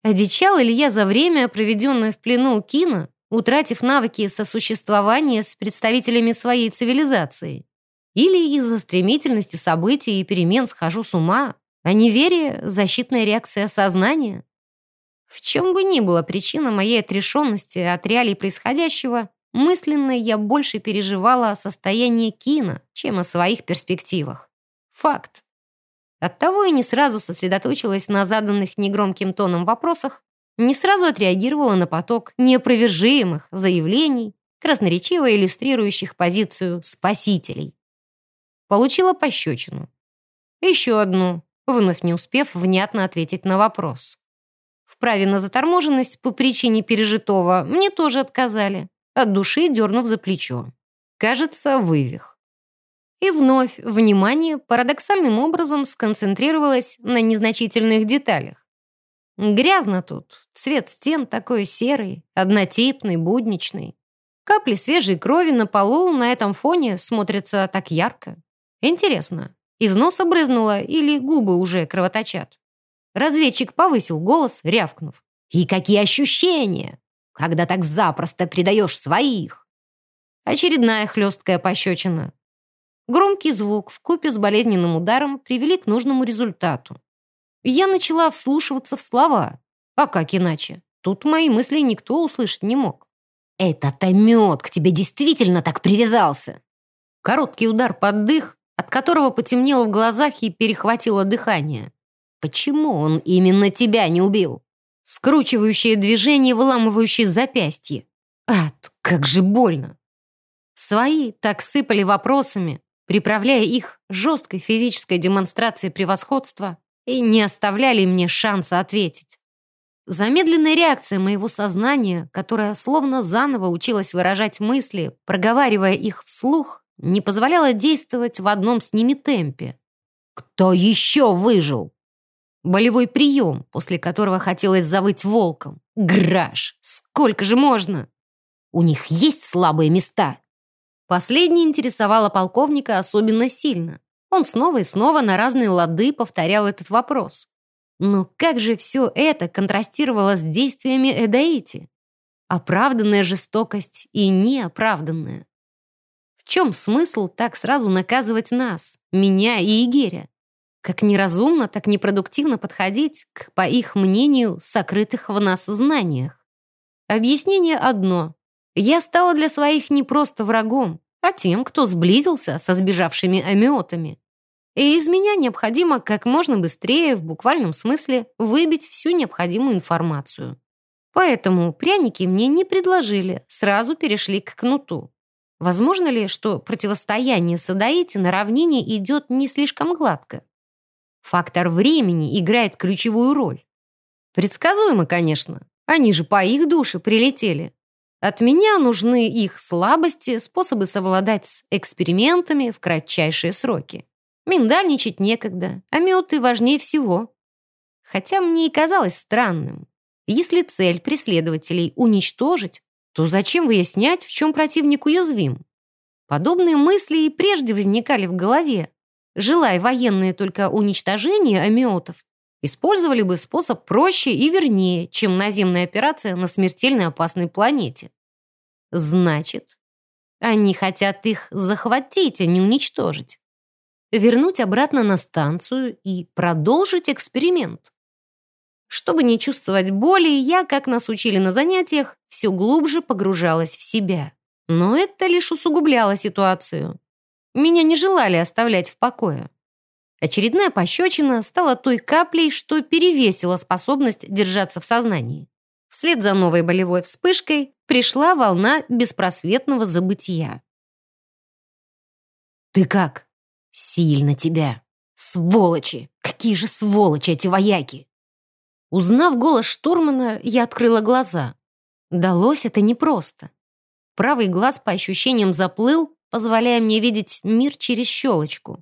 Одичал я за время, проведенное в плену у Кина, утратив навыки сосуществования с представителями своей цивилизации? Или из-за стремительности событий и перемен схожу с ума, а неверие — защитная реакция сознания? В чем бы ни была причина моей отрешенности от реалий происходящего, мысленно я больше переживала о состоянии Кина, чем о своих перспективах. Факт. Оттого и не сразу сосредоточилась на заданных негромким тоном вопросах, не сразу отреагировала на поток неопровержимых заявлений, красноречиво иллюстрирующих позицию спасителей. Получила пощечину. Еще одну, вновь не успев внятно ответить на вопрос. В праве на заторможенность по причине пережитого мне тоже отказали, от души дернув за плечо. Кажется, вывих. И вновь внимание парадоксальным образом сконцентрировалось на незначительных деталях. Грязно тут, цвет стен такой серый, однотипный, будничный. Капли свежей крови на полу на этом фоне смотрятся так ярко. Интересно, из носа брызнуло или губы уже кровоточат? Разведчик повысил голос, рявкнув. «И какие ощущения, когда так запросто предаешь своих!» Очередная хлесткая пощечина. Громкий звук в купе с болезненным ударом привели к нужному результату. Я начала вслушиваться в слова. А как иначе? Тут мои мысли никто услышать не мог. «Это-то мед к тебе действительно так привязался!» Короткий удар под дых, от которого потемнело в глазах и перехватило дыхание. Почему он именно тебя не убил? Скручивающее движение, выламывающее запястье. Ад, как же больно. Свои так сыпали вопросами, приправляя их жесткой физической демонстрацией превосходства и не оставляли мне шанса ответить. Замедленная реакция моего сознания, которая словно заново училась выражать мысли, проговаривая их вслух, не позволяла действовать в одном с ними темпе. «Кто еще выжил?» Болевой прием, после которого хотелось завыть волком. Граж! Сколько же можно? У них есть слабые места. Последнее интересовало полковника особенно сильно. Он снова и снова на разные лады повторял этот вопрос. Но как же все это контрастировало с действиями Эдаити? Оправданная жестокость и неоправданная. В чем смысл так сразу наказывать нас, меня и Игеря? Как неразумно, так непродуктивно подходить к, по их мнению, сокрытых в нас знаниях. Объяснение одно. Я стала для своих не просто врагом, а тем, кто сблизился со сбежавшими амиотами. И из меня необходимо как можно быстрее, в буквальном смысле, выбить всю необходимую информацию. Поэтому пряники мне не предложили, сразу перешли к кнуту. Возможно ли, что противостояние с Адаити на равнине идет не слишком гладко? Фактор времени играет ключевую роль. Предсказуемо, конечно. Они же по их душе прилетели. От меня нужны их слабости, способы совладать с экспериментами в кратчайшие сроки. Миндальничать некогда, а меты важнее всего. Хотя мне и казалось странным. Если цель преследователей уничтожить, то зачем выяснять, в чем противник уязвим? Подобные мысли и прежде возникали в голове, желая военные только уничтожения амиотов, использовали бы способ проще и вернее, чем наземная операция на смертельно опасной планете. Значит, они хотят их захватить, а не уничтожить. Вернуть обратно на станцию и продолжить эксперимент. Чтобы не чувствовать боли, я, как нас учили на занятиях, все глубже погружалась в себя. Но это лишь усугубляло ситуацию. Меня не желали оставлять в покое. Очередная пощечина стала той каплей, что перевесила способность держаться в сознании. Вслед за новой болевой вспышкой пришла волна беспросветного забытия. «Ты как?» «Сильно тебя! Сволочи! Какие же сволочи эти вояки!» Узнав голос штурмана, я открыла глаза. Далось это непросто. Правый глаз по ощущениям заплыл, позволяя мне видеть мир через щелочку.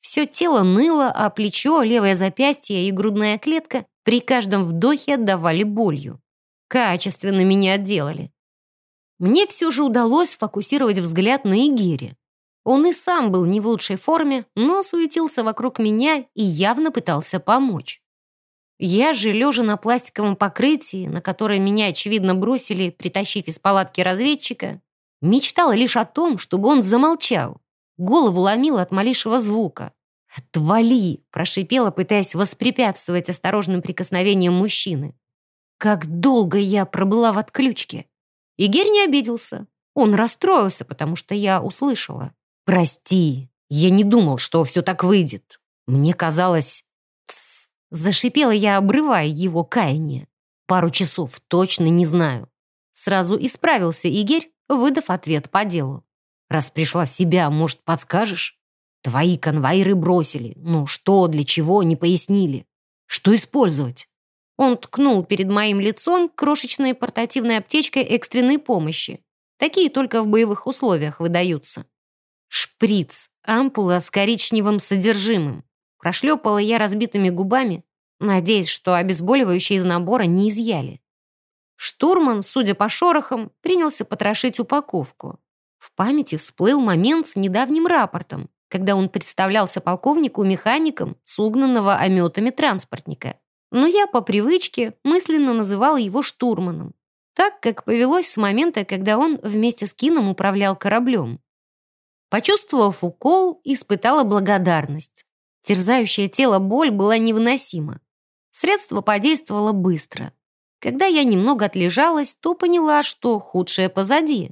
Все тело ныло, а плечо, левое запястье и грудная клетка при каждом вдохе отдавали болью. Качественно меня отделали. Мне все же удалось сфокусировать взгляд на Игире. Он и сам был не в лучшей форме, но суетился вокруг меня и явно пытался помочь. Я же, лежа на пластиковом покрытии, на которое меня, очевидно, бросили, притащив из палатки разведчика, мечтала лишь о том, чтобы он замолчал. Голову ломила от малейшего звука. «Отвали!» – прошипела, пытаясь воспрепятствовать осторожным прикосновениям мужчины. Как долго я пробыла в отключке. Игерь не обиделся. Он расстроился, потому что я услышала. «Прости, я не думал, что все так выйдет. Мне казалось...» Зашипела я, обрывая его каяние. Пару часов, точно не знаю. Сразу исправился Игерь, выдав ответ по делу. Раз пришла в себя, может, подскажешь? Твои конвоиры бросили. Ну, что, для чего, не пояснили. Что использовать? Он ткнул перед моим лицом крошечной портативной аптечкой экстренной помощи. Такие только в боевых условиях выдаются. Шприц, ампула с коричневым содержимым. Прошлепала я разбитыми губами, надеясь, что обезболивающие из набора не изъяли. Штурман, судя по шорохам, принялся потрошить упаковку. В памяти всплыл момент с недавним рапортом, когда он представлялся полковнику-механиком с угнанного ометами транспортника. Но я по привычке мысленно называла его штурманом, так как повелось с момента, когда он вместе с Кином управлял кораблем. Почувствовав укол, испытала благодарность. Терзающее тело боль была невыносима. Средство подействовало быстро. Когда я немного отлежалась, то поняла, что худшее позади.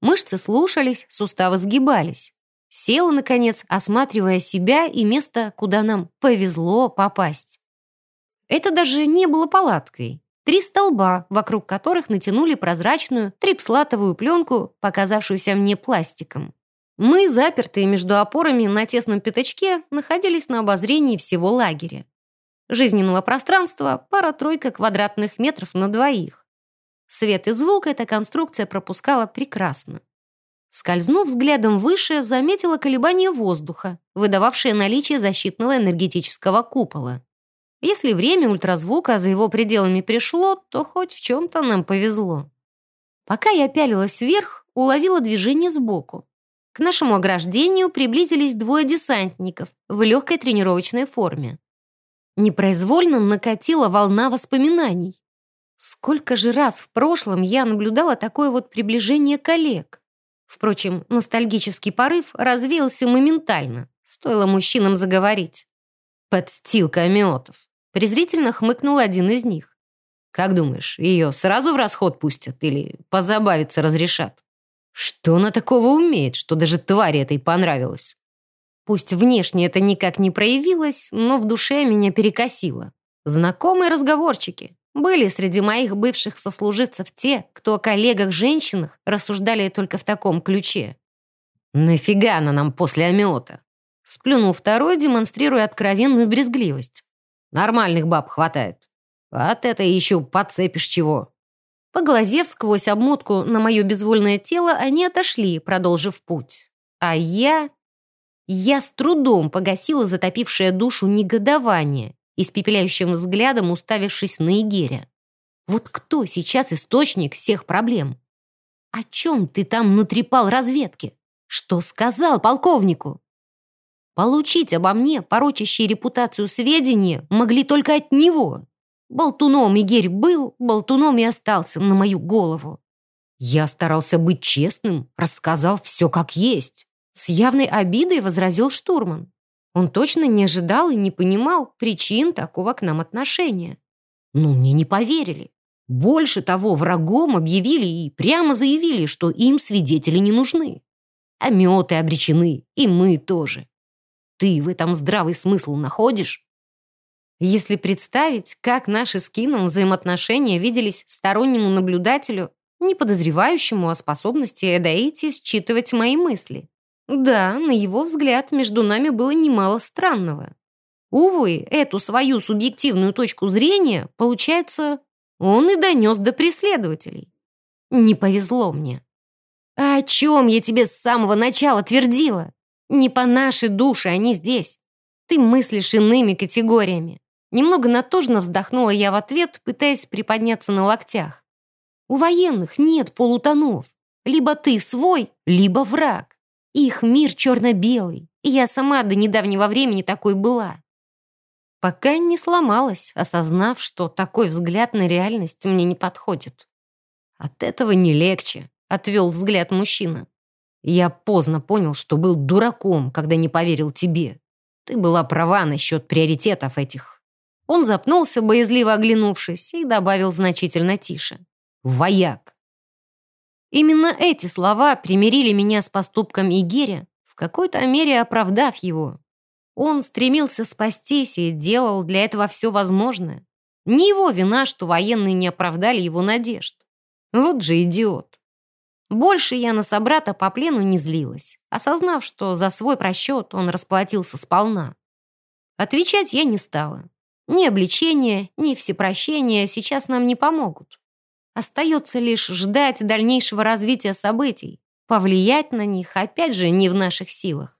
Мышцы слушались, суставы сгибались. Села, наконец, осматривая себя и место, куда нам повезло попасть. Это даже не было палаткой. Три столба, вокруг которых натянули прозрачную трипслатовую пленку, показавшуюся мне пластиком. Мы, запертые между опорами на тесном пятачке, находились на обозрении всего лагеря. Жизненного пространства пара-тройка квадратных метров на двоих. Свет и звук эта конструкция пропускала прекрасно. Скользнув взглядом выше, заметила колебание воздуха, выдававшее наличие защитного энергетического купола. Если время ультразвука за его пределами пришло, то хоть в чем-то нам повезло. Пока я пялилась вверх, уловила движение сбоку. К нашему ограждению приблизились двое десантников в легкой тренировочной форме. Непроизвольно накатила волна воспоминаний. Сколько же раз в прошлом я наблюдала такое вот приближение коллег. Впрочем, ностальгический порыв развеялся моментально, стоило мужчинам заговорить. «Подстилка Амиотов», — презрительно хмыкнул один из них. «Как думаешь, ее сразу в расход пустят или позабавиться разрешат?» Что она такого умеет, что даже твари этой понравилось? Пусть внешне это никак не проявилось, но в душе меня перекосило. Знакомые разговорчики. Были среди моих бывших сослуживцев те, кто о коллегах-женщинах рассуждали только в таком ключе. «Нафига она нам после омета?» Сплюнул второй, демонстрируя откровенную брезгливость. «Нормальных баб хватает. От этой еще подцепишь чего». Поглазев сквозь обмотку на мое безвольное тело, они отошли, продолжив путь. А я... Я с трудом погасила затопившее душу негодование, испепеляющим взглядом уставившись на Игеря. Вот кто сейчас источник всех проблем? О чем ты там натрепал разведки? Что сказал полковнику? Получить обо мне, порочащие репутацию сведения, могли только от него. Болтуном Игерь был, болтуном и остался на мою голову. Я старался быть честным, рассказал все как есть. С явной обидой возразил штурман. Он точно не ожидал и не понимал причин такого к нам отношения. Но мне не поверили. Больше того, врагом объявили и прямо заявили, что им свидетели не нужны. Ометы обречены, и мы тоже. Ты в этом здравый смысл находишь? Если представить, как наши с Кином взаимоотношения виделись стороннему наблюдателю, не подозревающему о способности Эдаити считывать мои мысли. Да, на его взгляд, между нами было немало странного. Увы, эту свою субъективную точку зрения, получается, он и донес до преследователей. Не повезло мне. А о чем я тебе с самого начала твердила? Не по нашей душе они здесь. Ты мыслишь иными категориями. Немного натужно вздохнула я в ответ, пытаясь приподняться на локтях. У военных нет полутонов. Либо ты свой, либо враг. Их мир черно-белый, и я сама до недавнего времени такой была. Пока не сломалась, осознав, что такой взгляд на реальность мне не подходит. От этого не легче, отвел взгляд мужчина. Я поздно понял, что был дураком, когда не поверил тебе. Ты была права насчет приоритетов этих. Он запнулся, боязливо оглянувшись, и добавил значительно тише. Вояк. Именно эти слова примирили меня с поступком Игеря, в какой-то мере оправдав его. Он стремился спастись и делал для этого все возможное. Не его вина, что военные не оправдали его надежд. Вот же идиот. Больше я на собрата по плену не злилась, осознав, что за свой просчет он расплатился сполна. Отвечать я не стала. Ни обличения, ни всепрощения сейчас нам не помогут. Остается лишь ждать дальнейшего развития событий. Повлиять на них, опять же, не в наших силах.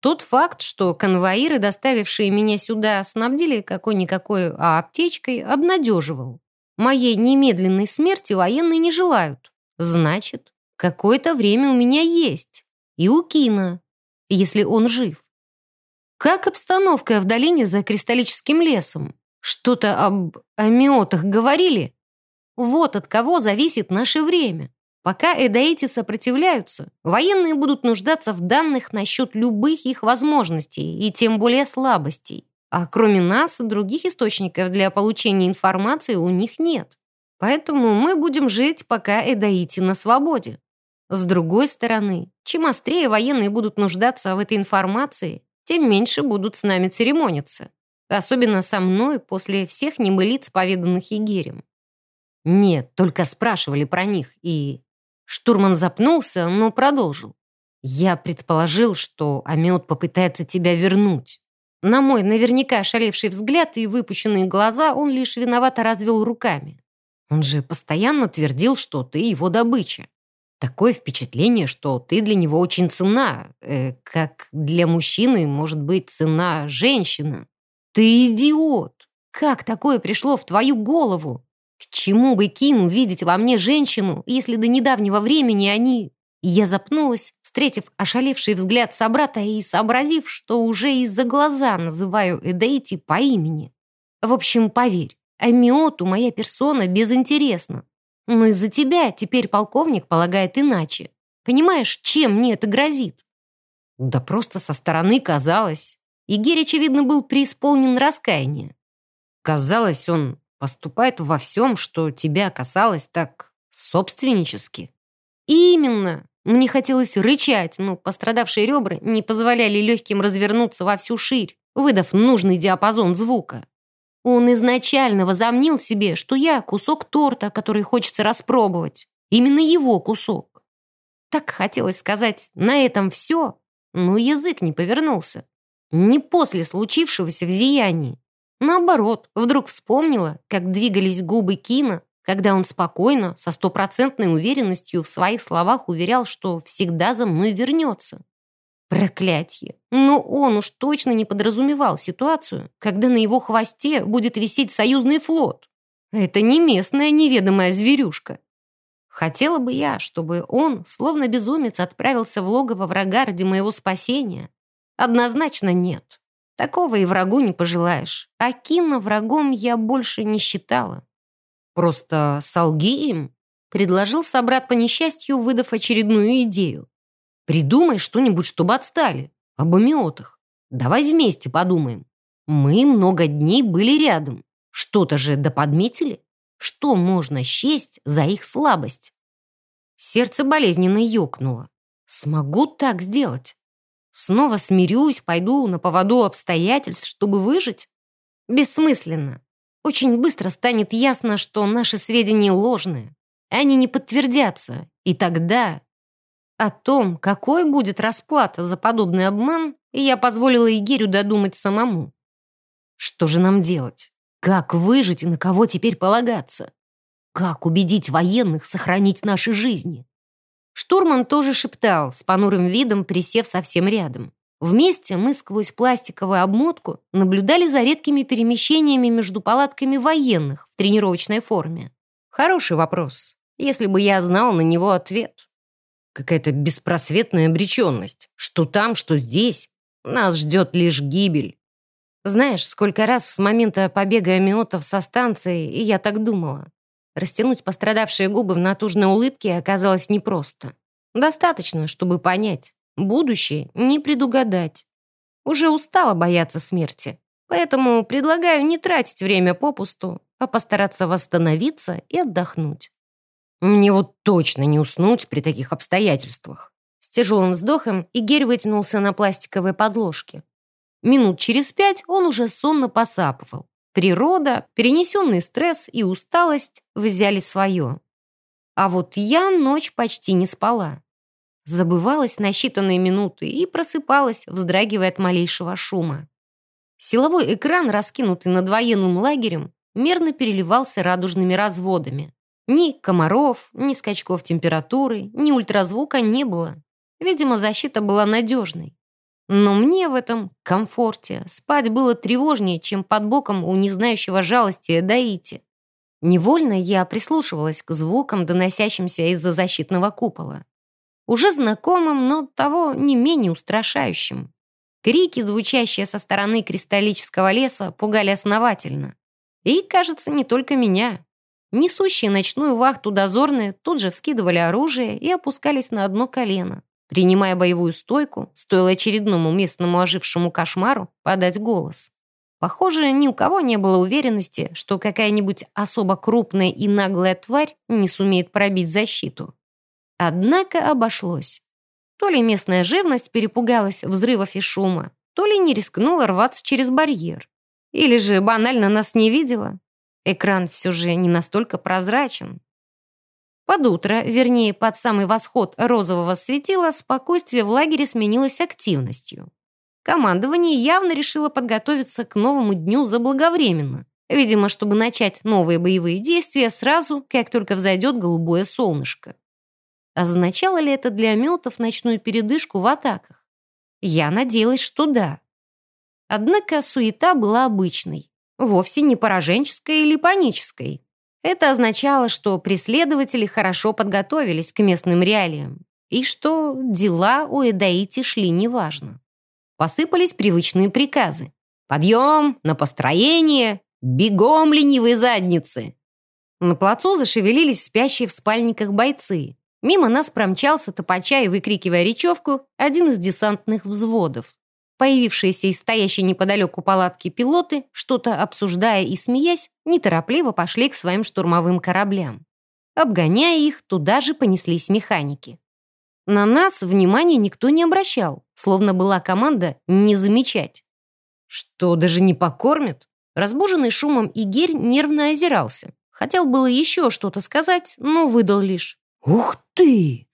Тот факт, что конвоиры, доставившие меня сюда, снабдили какой-никакой а аптечкой, обнадеживал. Моей немедленной смерти военные не желают. Значит, какое-то время у меня есть. И у Кина, если он жив. Как обстановка в долине за кристаллическим лесом? Что-то об амиотах говорили? Вот от кого зависит наше время. Пока эдаити сопротивляются, военные будут нуждаться в данных насчет любых их возможностей и тем более слабостей. А кроме нас, других источников для получения информации у них нет. Поэтому мы будем жить, пока эдаити на свободе. С другой стороны, чем острее военные будут нуждаться в этой информации, тем меньше будут с нами церемониться. Особенно со мной после всех небылиц, поведанных Егерем. Нет, только спрашивали про них, и... Штурман запнулся, но продолжил. Я предположил, что Амиот попытается тебя вернуть. На мой наверняка ошалевший взгляд и выпущенные глаза он лишь виновато развел руками. Он же постоянно твердил, что ты его добыча. Такое впечатление, что ты для него очень цена, э, как для мужчины может быть цена женщина. Ты идиот! Как такое пришло в твою голову? К чему бы Кину видеть во мне женщину, если до недавнего времени они... Я запнулась, встретив ошалевший взгляд собрата и сообразив, что уже из-за глаза называю Эдейти по имени. В общем, поверь, Амиоту моя персона безинтересна. Но из-за тебя теперь полковник полагает иначе. Понимаешь, чем мне это грозит? Да просто со стороны казалось. И Герь, очевидно, был преисполнен раскаяния. Казалось, он поступает во всем, что тебя касалось так собственнически. именно. Мне хотелось рычать, но пострадавшие ребра не позволяли легким развернуться во всю ширь, выдав нужный диапазон звука. Он изначально возомнил себе, что я кусок торта, который хочется распробовать. Именно его кусок. Так хотелось сказать «на этом все», но язык не повернулся. Не после случившегося в зиянии. Наоборот, вдруг вспомнила, как двигались губы Кина, когда он спокойно, со стопроцентной уверенностью в своих словах уверял, что всегда за мной вернется. Проклятье! Но он уж точно не подразумевал ситуацию, когда на его хвосте будет висеть союзный флот. Это не местная неведомая зверюшка. Хотела бы я, чтобы он, словно безумец, отправился в логово врага ради моего спасения. Однозначно нет. Такого и врагу не пожелаешь. А Кина врагом я больше не считала. Просто солги им, предложил собрат по несчастью, выдав очередную идею. Придумай что-нибудь, чтобы отстали. Об амиотах. Давай вместе подумаем. Мы много дней были рядом. Что-то же доподметили? Что можно счесть за их слабость? Сердце болезненно ёкнуло. Смогу так сделать? Снова смирюсь, пойду на поводу обстоятельств, чтобы выжить? Бессмысленно. Очень быстро станет ясно, что наши сведения ложные. Они не подтвердятся. И тогда... О том, какой будет расплата за подобный обман, я позволила Игерю додумать самому. Что же нам делать? Как выжить и на кого теперь полагаться? Как убедить военных сохранить наши жизни? Штурман тоже шептал, с понурым видом присев совсем рядом. Вместе мы сквозь пластиковую обмотку наблюдали за редкими перемещениями между палатками военных в тренировочной форме. Хороший вопрос, если бы я знал на него ответ. Какая-то беспросветная обреченность. Что там, что здесь. Нас ждет лишь гибель. Знаешь, сколько раз с момента побега амиотов со станции, и я так думала. Растянуть пострадавшие губы в натужной улыбке оказалось непросто. Достаточно, чтобы понять. Будущее не предугадать. Уже устала бояться смерти. Поэтому предлагаю не тратить время попусту, а постараться восстановиться и отдохнуть. Мне вот точно не уснуть при таких обстоятельствах. С тяжелым вздохом Игерь вытянулся на пластиковой подложке. Минут через пять он уже сонно посапывал. Природа, перенесенный стресс и усталость взяли свое. А вот я ночь почти не спала. Забывалась на считанные минуты и просыпалась, вздрагивая от малейшего шума. Силовой экран, раскинутый над военным лагерем, мерно переливался радужными разводами. Ни комаров, ни скачков температуры, ни ультразвука не было. Видимо, защита была надежной. Но мне в этом комфорте спать было тревожнее, чем под боком у незнающего жалости Даити. Невольно я прислушивалась к звукам, доносящимся из-за защитного купола. Уже знакомым, но того не менее устрашающим. Крики, звучащие со стороны кристаллического леса, пугали основательно. И, кажется, не только меня. Несущие ночную вахту дозорные тут же вскидывали оружие и опускались на одно колено, принимая боевую стойку, стоило очередному местному ожившему кошмару подать голос. Похоже, ни у кого не было уверенности, что какая-нибудь особо крупная и наглая тварь не сумеет пробить защиту. Однако обошлось. То ли местная живность перепугалась взрывов и шума, то ли не рискнула рваться через барьер. Или же банально нас не видела. Экран все же не настолько прозрачен. Под утро, вернее, под самый восход розового светила, спокойствие в лагере сменилось активностью. Командование явно решило подготовиться к новому дню заблаговременно. Видимо, чтобы начать новые боевые действия сразу, как только взойдет голубое солнышко. Означало ли это для метов ночную передышку в атаках? Я надеялась, что да. Однако суета была обычной, вовсе не пораженческой или панической. Это означало, что преследователи хорошо подготовились к местным реалиям и что дела у Эдаити шли неважно. Посыпались привычные приказы. «Подъем! На построение! Бегом, ленивые задницы!» На плацу зашевелились спящие в спальниках бойцы. Мимо нас промчался, топача и выкрикивая речевку, один из десантных взводов. Появившиеся из стоящей неподалеку палатки пилоты, что-то обсуждая и смеясь, неторопливо пошли к своим штурмовым кораблям. Обгоняя их, туда же понеслись механики. На нас внимания никто не обращал, словно была команда «не замечать». Что, даже не покормят? Разбуженный шумом Игерь нервно озирался. Хотел было еще что-то сказать, но выдал лишь «Ух ты!»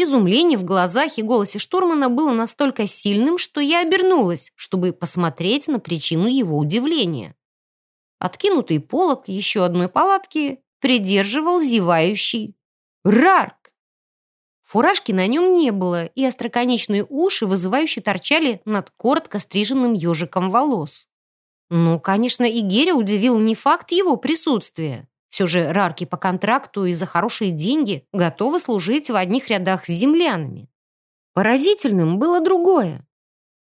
Изумление в глазах и голосе штурмана было настолько сильным, что я обернулась, чтобы посмотреть на причину его удивления. Откинутый полог еще одной палатки придерживал зевающий Рарк. Фуражки на нем не было, и остроконечные уши вызывающе торчали над коротко стриженным ежиком волос. Ну, конечно, и Геря удивил не факт его присутствия. Все же Рарки по контракту и за хорошие деньги готовы служить в одних рядах с землянами. Поразительным было другое.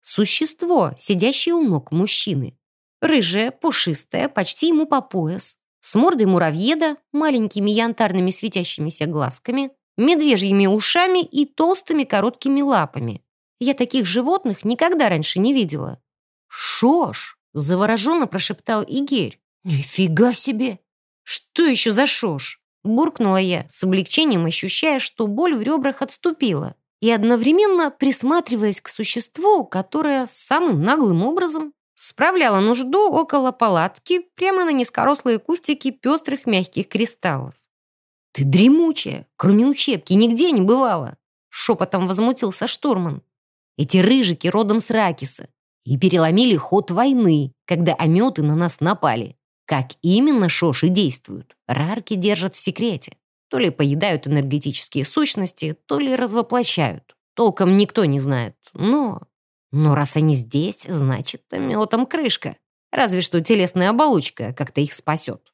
Существо, сидящее у ног мужчины. Рыжее, пушистое, почти ему по пояс, с мордой муравьеда, маленькими янтарными светящимися глазками, медвежьими ушами и толстыми короткими лапами. Я таких животных никогда раньше не видела. «Шош!» — завороженно прошептал Игерь. «Нифига себе! «Что еще за шош?» Буркнула я, с облегчением ощущая, что боль в ребрах отступила, и одновременно присматриваясь к существу, которое самым наглым образом справляло нужду около палатки прямо на низкорослые кустики пестрых мягких кристаллов. «Ты дремучая, кроме учебки, нигде не бывала!» Шепотом возмутился штурман. «Эти рыжики родом с Ракиса и переломили ход войны, когда ометы на нас напали. Как именно шоши действуют, рарки держат в секрете. То ли поедают энергетические сущности, то ли развоплощают. Толком никто не знает. Но... Но раз они здесь, значит, метом крышка. Разве что телесная оболочка как-то их спасет.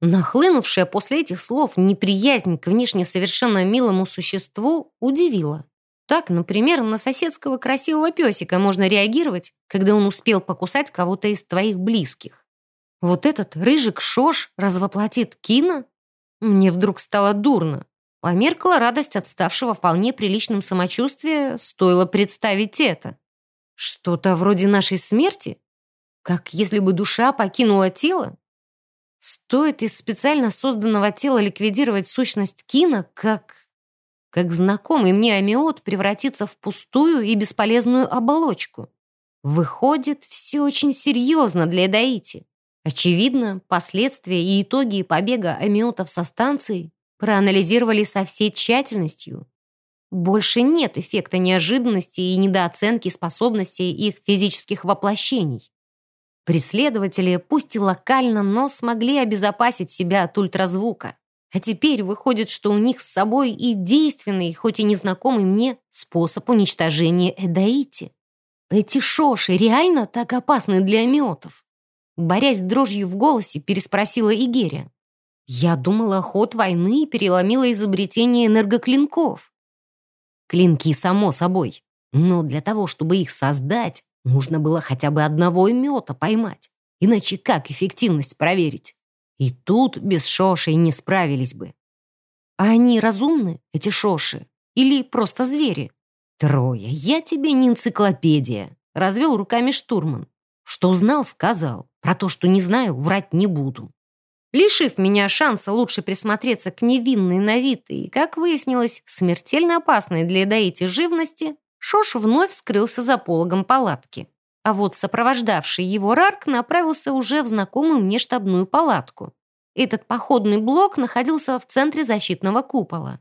Нахлынувшая после этих слов неприязнь к внешне совершенно милому существу удивила. Так, например, на соседского красивого песика можно реагировать, когда он успел покусать кого-то из твоих близких. Вот этот рыжик Шош развоплотит Кина? Мне вдруг стало дурно. Померкла радость отставшего вполне приличным самочувствия, стоило представить это. Что-то вроде нашей смерти? Как если бы душа покинула тело? Стоит из специально созданного тела ликвидировать сущность Кина, как... как знакомый мне амиот превратится в пустую и бесполезную оболочку. Выходит, все очень серьезно для Эдаити. Очевидно, последствия и итоги побега амиотов со станции проанализировали со всей тщательностью. Больше нет эффекта неожиданности и недооценки способностей их физических воплощений. Преследователи, пусть и локально, но смогли обезопасить себя от ультразвука. А теперь выходит, что у них с собой и действенный, хоть и незнакомый мне, способ уничтожения Эдаити. Эти шоши реально так опасны для амиотов? Борясь с дрожью в голосе, переспросила Игерия. Я думала, ход войны переломило изобретение энергоклинков. Клинки, само собой. Но для того, чтобы их создать, Нужно было хотя бы одного имета поймать. Иначе как эффективность проверить? И тут без шошей не справились бы. А они разумны, эти шоши? Или просто звери? Трое, я тебе не энциклопедия. Развел руками штурман. Что узнал, сказал. Про то, что не знаю, врать не буду. Лишив меня шанса лучше присмотреться к невинной на вид и, как выяснилось, смертельно опасной для Эдаити живности, Шош вновь скрылся за пологом палатки. А вот сопровождавший его Рарк направился уже в знакомую мне штабную палатку. Этот походный блок находился в центре защитного купола.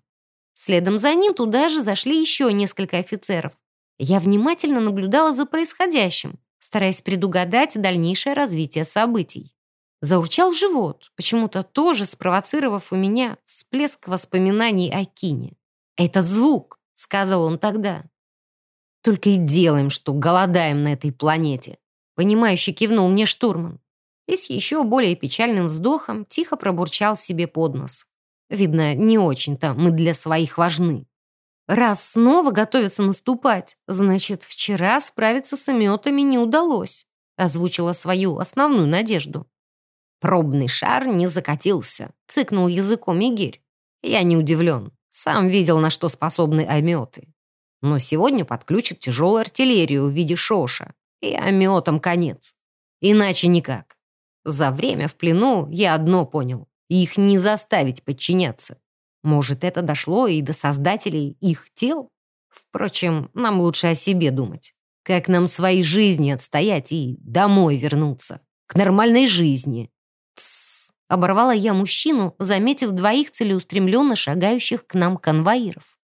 Следом за ним туда же зашли еще несколько офицеров. Я внимательно наблюдала за происходящим, стараясь предугадать дальнейшее развитие событий. Заурчал живот, почему-то тоже спровоцировав у меня всплеск воспоминаний о Кине. «Этот звук», — сказал он тогда, только и делаем, что голодаем на этой планете. Понимающе кивнул мне штурман. И с еще более печальным вздохом тихо пробурчал себе под нос. Видно, не очень-то мы для своих важны. Раз снова готовятся наступать, значит, вчера справиться с ометами не удалось, озвучила свою основную надежду. Пробный шар не закатился, цыкнул языком Игирь. Я не удивлен, сам видел, на что способны ометы. Но сегодня подключат тяжелую артиллерию в виде шоша. И ометом конец. Иначе никак. За время в плену я одно понял. Их не заставить подчиняться. Может, это дошло и до создателей их тел? Впрочем, нам лучше о себе думать. Как нам свои жизни отстоять и домой вернуться. К нормальной жизни. Тссс. Оборвала я мужчину, заметив двоих целеустремленно шагающих к нам конвоиров.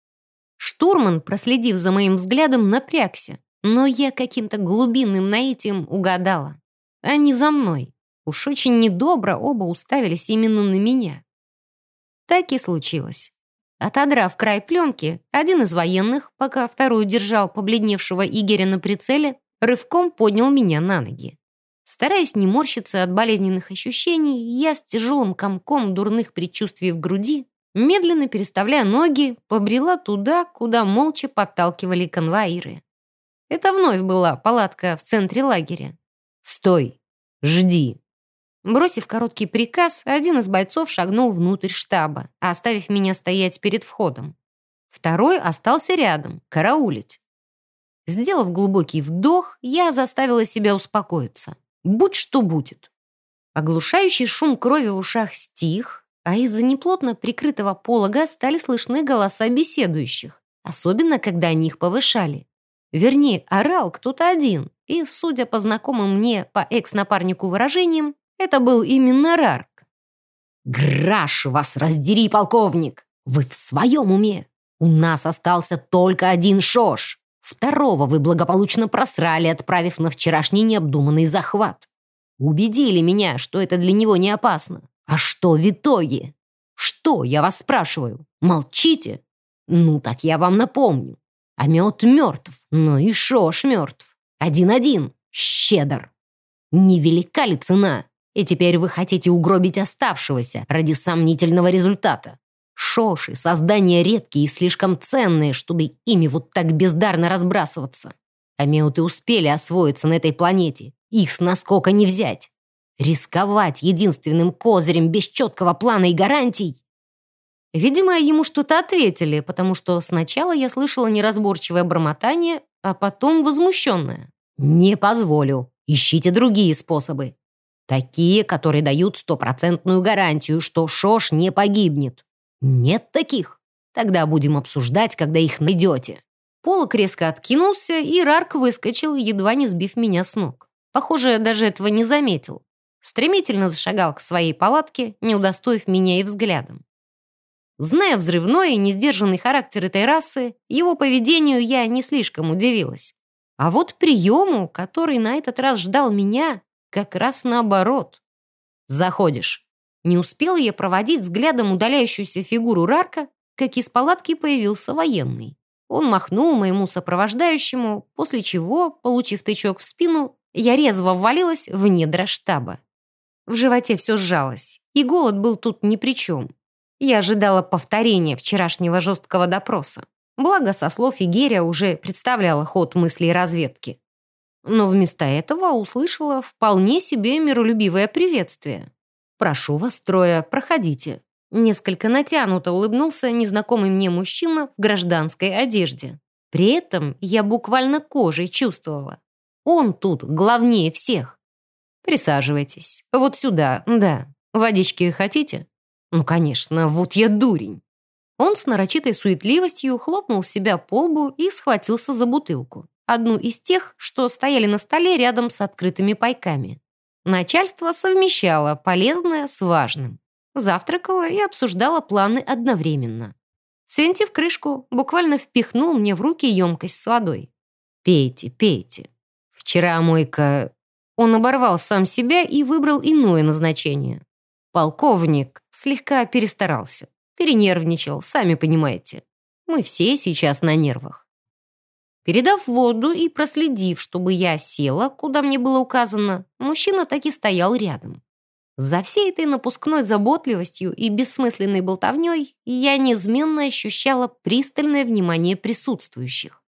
Штурман, проследив за моим взглядом, напрягся, но я каким-то глубинным наитием угадала. Не за мной. Уж очень недобро оба уставились именно на меня. Так и случилось. Отодрав край пленки, один из военных, пока второй держал побледневшего Игоря на прицеле, рывком поднял меня на ноги. Стараясь не морщиться от болезненных ощущений, я с тяжелым комком дурных предчувствий в груди Медленно переставляя ноги, побрела туда, куда молча подталкивали конвоиры. Это вновь была палатка в центре лагеря. «Стой! Жди!» Бросив короткий приказ, один из бойцов шагнул внутрь штаба, оставив меня стоять перед входом. Второй остался рядом, караулить. Сделав глубокий вдох, я заставила себя успокоиться. Будь что будет. Оглушающий шум крови в ушах стих, а из-за неплотно прикрытого полога стали слышны голоса беседующих, особенно когда они их повышали. Вернее, орал кто-то один, и, судя по знакомым мне по экс-напарнику выражениям, это был именно Рарк. «Граш, вас раздери, полковник! Вы в своем уме? У нас остался только один Шош. Второго вы благополучно просрали, отправив на вчерашний необдуманный захват. Убедили меня, что это для него не опасно. А что в итоге? Что, я вас спрашиваю? Молчите? Ну, так я вам напомню. А мед мертв, но и Шош мертв. Один-один, щедр. Невелика ли цена? И теперь вы хотите угробить оставшегося ради сомнительного результата. Шоши — создания редкие и слишком ценные, чтобы ими вот так бездарно разбрасываться. А меуты успели освоиться на этой планете. Их с наскока не взять. Рисковать единственным козырем без четкого плана и гарантий. Видимо, ему что-то ответили, потому что сначала я слышала неразборчивое бормотание, а потом возмущенное. «Не позволю. Ищите другие способы. Такие, которые дают стопроцентную гарантию, что Шош не погибнет. Нет таких? Тогда будем обсуждать, когда их найдете». Полок резко откинулся, и Рарк выскочил, едва не сбив меня с ног. Похоже, даже этого не заметил. Стремительно зашагал к своей палатке, не удостоив меня и взглядом. Зная взрывной и несдержанный характер этой расы, его поведению я не слишком удивилась. А вот приему, который на этот раз ждал меня, как раз наоборот. «Заходишь». Не успел я проводить взглядом удаляющуюся фигуру Рарка, как из палатки появился военный. Он махнул моему сопровождающему, после чего, получив тычок в спину, я резво ввалилась в недра штаба. В животе все сжалось, и голод был тут ни при чем. Я ожидала повторения вчерашнего жесткого допроса. Благо, со слов Игеря уже представляла ход мыслей разведки. Но вместо этого услышала вполне себе миролюбивое приветствие. «Прошу вас, трое, проходите». Несколько натянуто улыбнулся незнакомый мне мужчина в гражданской одежде. При этом я буквально кожей чувствовала. Он тут главнее всех. Присаживайтесь. Вот сюда, да. Водички хотите? Ну, конечно, вот я дурень. Он с нарочитой суетливостью хлопнул себя по лбу и схватился за бутылку. Одну из тех, что стояли на столе рядом с открытыми пайками. Начальство совмещало полезное с важным. Завтракало и обсуждало планы одновременно. Свинтив крышку, буквально впихнул мне в руки емкость с водой. «Пейте, пейте. Вчера мойка...» Он оборвал сам себя и выбрал иное назначение. Полковник слегка перестарался, перенервничал, сами понимаете. Мы все сейчас на нервах. Передав воду и проследив, чтобы я села, куда мне было указано, мужчина так и стоял рядом. За всей этой напускной заботливостью и бессмысленной болтовней я неизменно ощущала пристальное внимание присутствующих.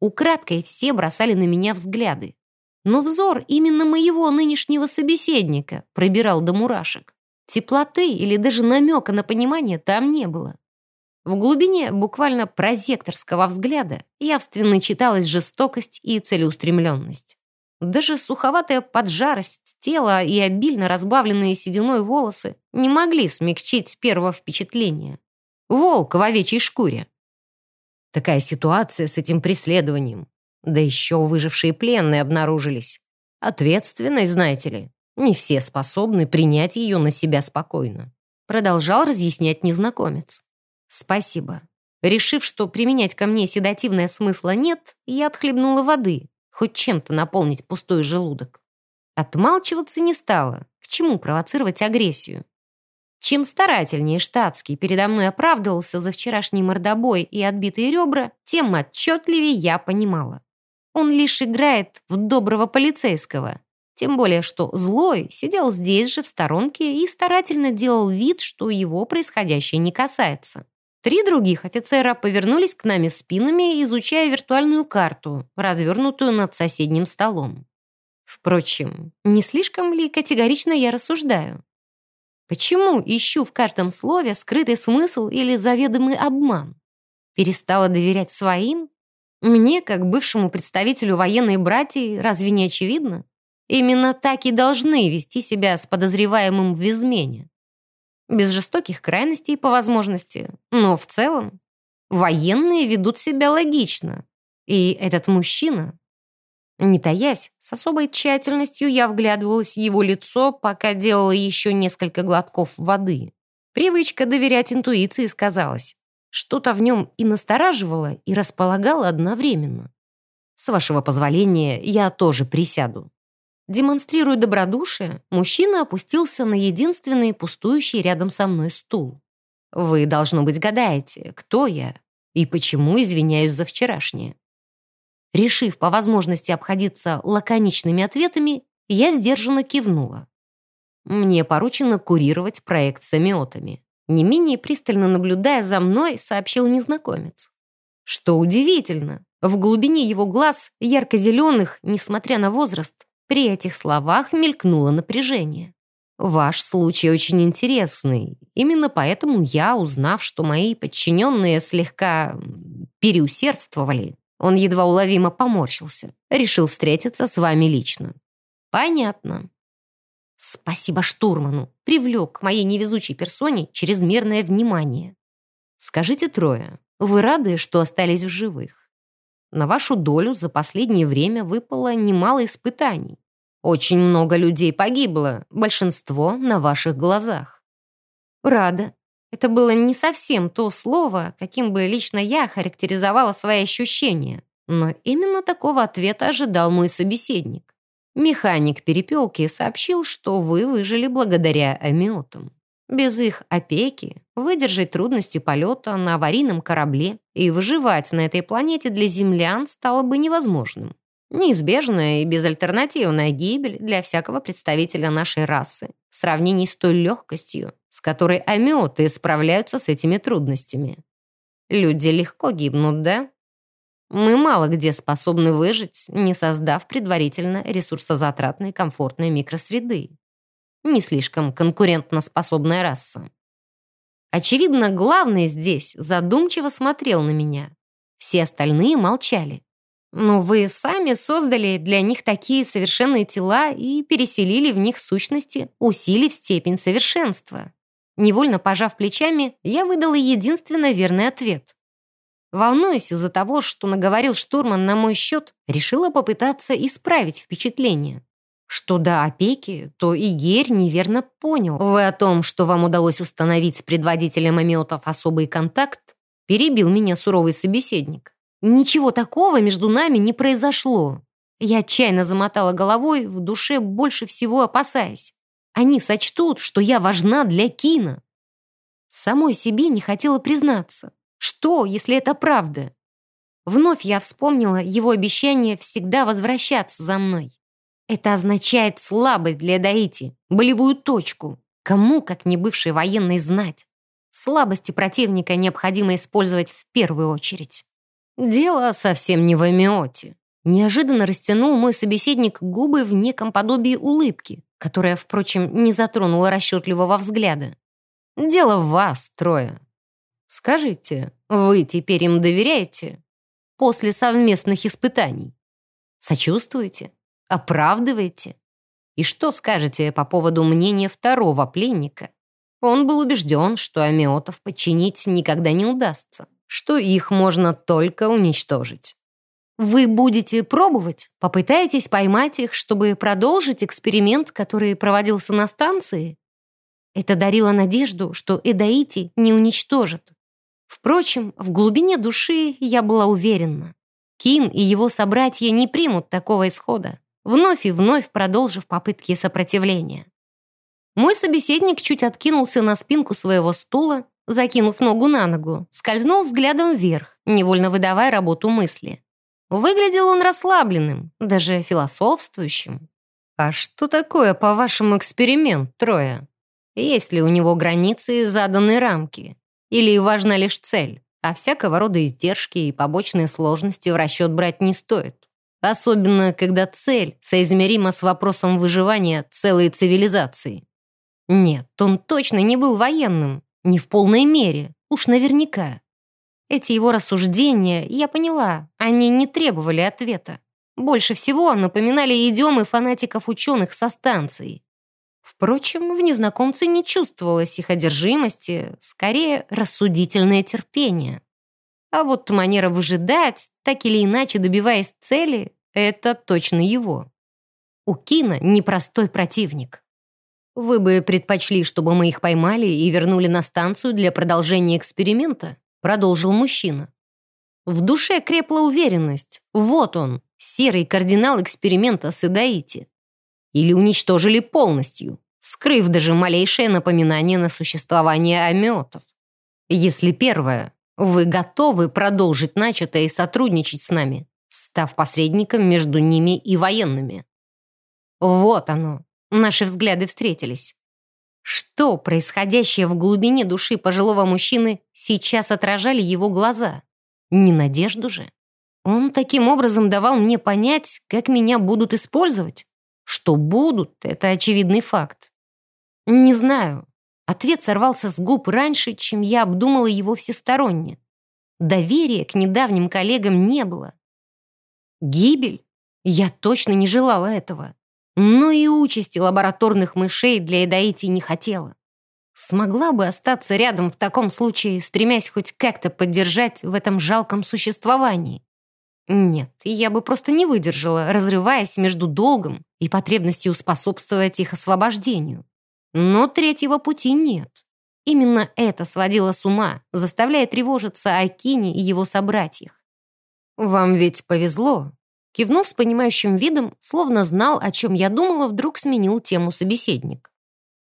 Украдкой все бросали на меня взгляды. Но взор именно моего нынешнего собеседника пробирал до мурашек. Теплоты или даже намека на понимание там не было. В глубине буквально прозекторского взгляда явственно читалась жестокость и целеустремленность. Даже суховатая поджарость тела и обильно разбавленные сединой волосы не могли смягчить первого впечатления. Волк в овечьей шкуре. Такая ситуация с этим преследованием. Да еще выжившие пленные обнаружились. Ответственность, знаете ли. Не все способны принять ее на себя спокойно. Продолжал разъяснять незнакомец. Спасибо. Решив, что применять ко мне седативное смысла нет, я отхлебнула воды, хоть чем-то наполнить пустой желудок. Отмалчиваться не стала. К чему провоцировать агрессию? Чем старательнее штатский передо мной оправдывался за вчерашний мордобой и отбитые ребра, тем отчетливее я понимала. Он лишь играет в доброго полицейского, тем более, что злой сидел здесь же в сторонке и старательно делал вид, что его происходящее не касается. Три других офицера повернулись к нами спинами, изучая виртуальную карту, развернутую над соседним столом. Впрочем, не слишком ли категорично я рассуждаю? Почему ищу в каждом слове скрытый смысл или заведомый обман? Перестала доверять своим? Мне, как бывшему представителю военной братьи, разве не очевидно? Именно так и должны вести себя с подозреваемым в измене. Без жестоких крайностей по возможности, но в целом военные ведут себя логично. И этот мужчина, не таясь, с особой тщательностью я вглядывалась в его лицо, пока делала еще несколько глотков воды. Привычка доверять интуиции сказалась. Что-то в нем и настораживало, и располагало одновременно. С вашего позволения, я тоже присяду. Демонстрируя добродушие, мужчина опустился на единственный пустующий рядом со мной стул. «Вы, должно быть, гадаете, кто я и почему извиняюсь за вчерашнее». Решив по возможности обходиться лаконичными ответами, я сдержанно кивнула. Мне поручено курировать проект с амиотами. Не менее пристально наблюдая за мной, сообщил незнакомец. Что удивительно, в глубине его глаз, ярко-зеленых, несмотря на возраст, при этих словах мелькнуло напряжение. Ваш случай очень интересный. Именно поэтому я, узнав, что мои подчиненные слегка переусердствовали, он едва уловимо поморщился, решил встретиться с вами лично. Понятно. Спасибо штурману. Привлек к моей невезучей персоне чрезмерное внимание. Скажите трое, вы рады, что остались в живых? На вашу долю за последнее время выпало немало испытаний. Очень много людей погибло, большинство на ваших глазах. Рада. Это было не совсем то слово, каким бы лично я характеризовала свои ощущения. Но именно такого ответа ожидал мой собеседник. Механик перепелки сообщил, что вы выжили благодаря амиотам. Без их опеки выдержать трудности полета на аварийном корабле и выживать на этой планете для землян стало бы невозможным. Неизбежная и безальтернативная гибель для всякого представителя нашей расы в сравнении с той легкостью, с которой амиоты справляются с этими трудностями. Люди легко гибнут, да? Мы мало где способны выжить, не создав предварительно ресурсозатратной комфортной микросреды. Не слишком конкурентноспособная раса. Очевидно, главный здесь задумчиво смотрел на меня. Все остальные молчали. Но вы сами создали для них такие совершенные тела и переселили в них сущности, усилив степень совершенства. Невольно пожав плечами, я выдала единственно верный ответ. Волнуясь из-за того, что наговорил штурман на мой счет, решила попытаться исправить впечатление. Что до опеки, то Игерь неверно понял. Вы о том, что вам удалось установить с предводителем амиотов особый контакт, перебил меня суровый собеседник. Ничего такого между нами не произошло. Я отчаянно замотала головой, в душе больше всего опасаясь. Они сочтут, что я важна для Кина. Самой себе не хотела признаться. Что, если это правда? Вновь я вспомнила его обещание всегда возвращаться за мной. Это означает слабость для Даити, болевую точку. Кому, как не бывший военный, знать? Слабости противника необходимо использовать в первую очередь. Дело совсем не в амиоте. Неожиданно растянул мой собеседник губы в неком подобии улыбки, которая, впрочем, не затронула расчетливого взгляда. Дело в вас, трое. Скажите, вы теперь им доверяете? После совместных испытаний. Сочувствуете? Оправдываете? И что скажете по поводу мнения второго пленника? Он был убежден, что амиотов подчинить никогда не удастся что их можно только уничтожить. Вы будете пробовать? Попытаетесь поймать их, чтобы продолжить эксперимент, который проводился на станции? Это дарило надежду, что Эдаити не уничтожит. Впрочем, в глубине души я была уверена. Кин и его собратья не примут такого исхода, вновь и вновь продолжив попытки сопротивления. Мой собеседник чуть откинулся на спинку своего стула закинув ногу на ногу, скользнул взглядом вверх, невольно выдавая работу мысли. Выглядел он расслабленным, даже философствующим. «А что такое, по-вашему, эксперимент, Троя? Есть ли у него границы и заданные рамки? Или важна лишь цель, а всякого рода издержки и побочные сложности в расчет брать не стоит? Особенно, когда цель соизмерима с вопросом выживания целой цивилизации. Нет, он точно не был военным, не в полной мере, уж наверняка. Эти его рассуждения, я поняла, они не требовали ответа. Больше всего напоминали идиомы фанатиков-ученых со станции. Впрочем, в незнакомце не чувствовалось их одержимости, скорее рассудительное терпение. А вот манера выжидать, так или иначе добиваясь цели, это точно его. У Кина непростой противник. «Вы бы предпочли, чтобы мы их поймали и вернули на станцию для продолжения эксперимента?» Продолжил мужчина. В душе крепла уверенность. Вот он, серый кардинал эксперимента с Идаити. Или уничтожили полностью, скрыв даже малейшее напоминание на существование амиотов. Если первое, вы готовы продолжить начатое и сотрудничать с нами, став посредником между ними и военными. Вот оно, Наши взгляды встретились. Что, происходящее в глубине души пожилого мужчины, сейчас отражали его глаза? Не надежду же. Он таким образом давал мне понять, как меня будут использовать. Что будут, это очевидный факт. Не знаю. Ответ сорвался с губ раньше, чем я обдумала его всесторонне. Доверия к недавним коллегам не было. Гибель? Я точно не желала этого. Но и участи лабораторных мышей для Эдаити не хотела. Смогла бы остаться рядом в таком случае, стремясь хоть как-то поддержать в этом жалком существовании. Нет, я бы просто не выдержала, разрываясь между долгом и потребностью способствовать их освобождению. Но третьего пути нет. Именно это сводило с ума, заставляя тревожиться о Кине и его собратьях. «Вам ведь повезло». Кивнув с понимающим видом, словно знал, о чем я думала, вдруг сменил тему собеседник.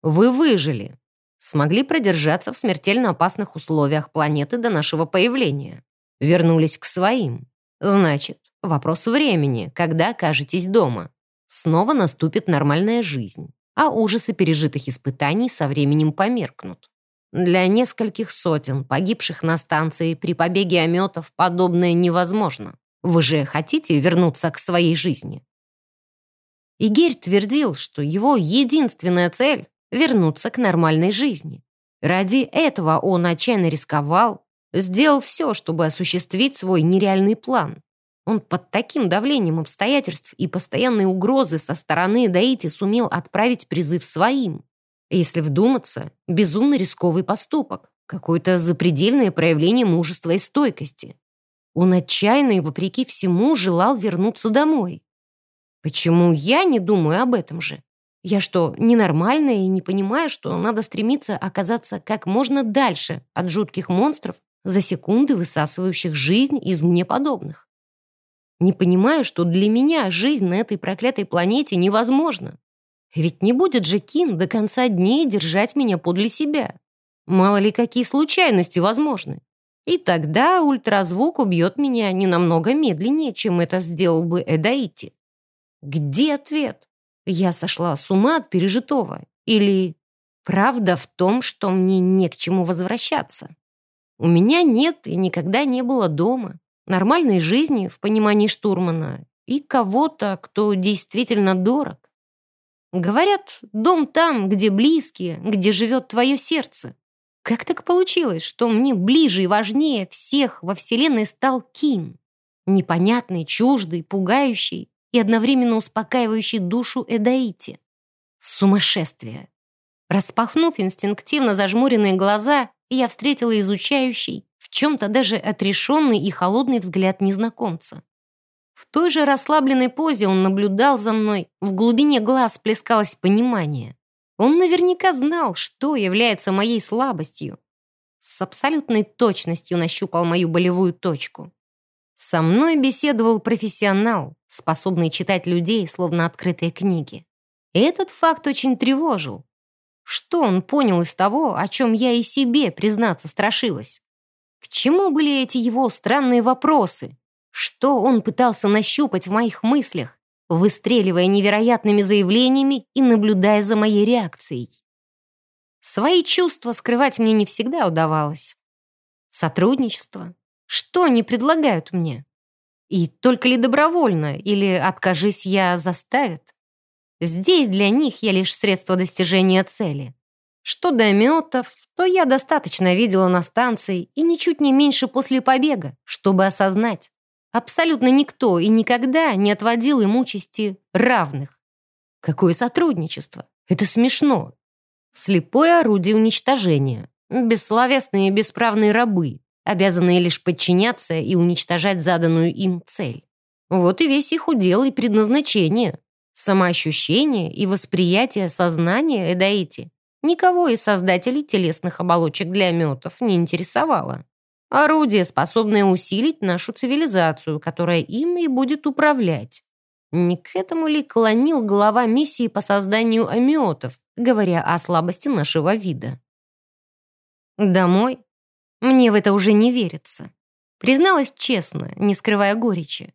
«Вы выжили. Смогли продержаться в смертельно опасных условиях планеты до нашего появления. Вернулись к своим. Значит, вопрос времени, когда окажетесь дома. Снова наступит нормальная жизнь, а ужасы пережитых испытаний со временем померкнут. Для нескольких сотен погибших на станции при побеге ометов подобное невозможно. Вы же хотите вернуться к своей жизни? Игерь твердил, что его единственная цель — вернуться к нормальной жизни. Ради этого он отчаянно рисковал, Сделал все, чтобы осуществить свой нереальный план. Он под таким давлением обстоятельств и постоянной угрозы со стороны Даити сумел отправить призыв своим. Если вдуматься, безумно рисковый поступок, какое-то запредельное проявление мужества и стойкости. Он отчаянно и вопреки всему желал вернуться домой. Почему я не думаю об этом же? Я что, ненормальная и не понимаю, что надо стремиться оказаться как можно дальше от жутких монстров за секунды высасывающих жизнь из мне подобных. Не понимаю, что для меня жизнь на этой проклятой планете невозможна. Ведь не будет же Кин до конца дней держать меня подле себя. Мало ли какие случайности возможны. И тогда ультразвук убьет меня не намного медленнее, чем это сделал бы Эдаити. Где ответ? Я сошла с ума от пережитого. Или правда в том, что мне не к чему возвращаться? У меня нет и никогда не было дома, нормальной жизни в понимании штурмана и кого-то, кто действительно дорог. Говорят, дом там, где близкие, где живет твое сердце. Как так получилось, что мне ближе и важнее всех во Вселенной стал Кин? Непонятный, чуждый, пугающий и одновременно успокаивающий душу Эдаити. Сумасшествие. Распахнув инстинктивно зажмуренные глаза, я встретила изучающий, в чем-то даже отрешенный и холодный взгляд незнакомца. В той же расслабленной позе он наблюдал за мной, в глубине глаз плескалось понимание. Он наверняка знал, что является моей слабостью. С абсолютной точностью нащупал мою болевую точку. Со мной беседовал профессионал, способный читать людей, словно открытые книги. И этот факт очень тревожил, что он понял из того, о чем я и себе, признаться, страшилась? К чему были эти его странные вопросы? Что он пытался нащупать в моих мыслях, выстреливая невероятными заявлениями и наблюдая за моей реакцией? Свои чувства скрывать мне не всегда удавалось. Сотрудничество? Что они предлагают мне? И только ли добровольно, или, откажись я, заставят? Здесь для них я лишь средство достижения цели. Что до метов, то я достаточно видела на станции и ничуть не меньше после побега, чтобы осознать. Абсолютно никто и никогда не отводил им участи равных. Какое сотрудничество? Это смешно. Слепое орудие уничтожения. Бессловесные и бесправные рабы, обязанные лишь подчиняться и уничтожать заданную им цель. Вот и весь их удел и предназначение. Самоощущение и восприятие сознания Эдаити никого из создателей телесных оболочек для метов не интересовало. Орудие, способное усилить нашу цивилизацию, которая им и будет управлять. Не к этому ли клонил глава миссии по созданию амиотов, говоря о слабости нашего вида? Домой? Мне в это уже не верится. Призналась честно, не скрывая горечи.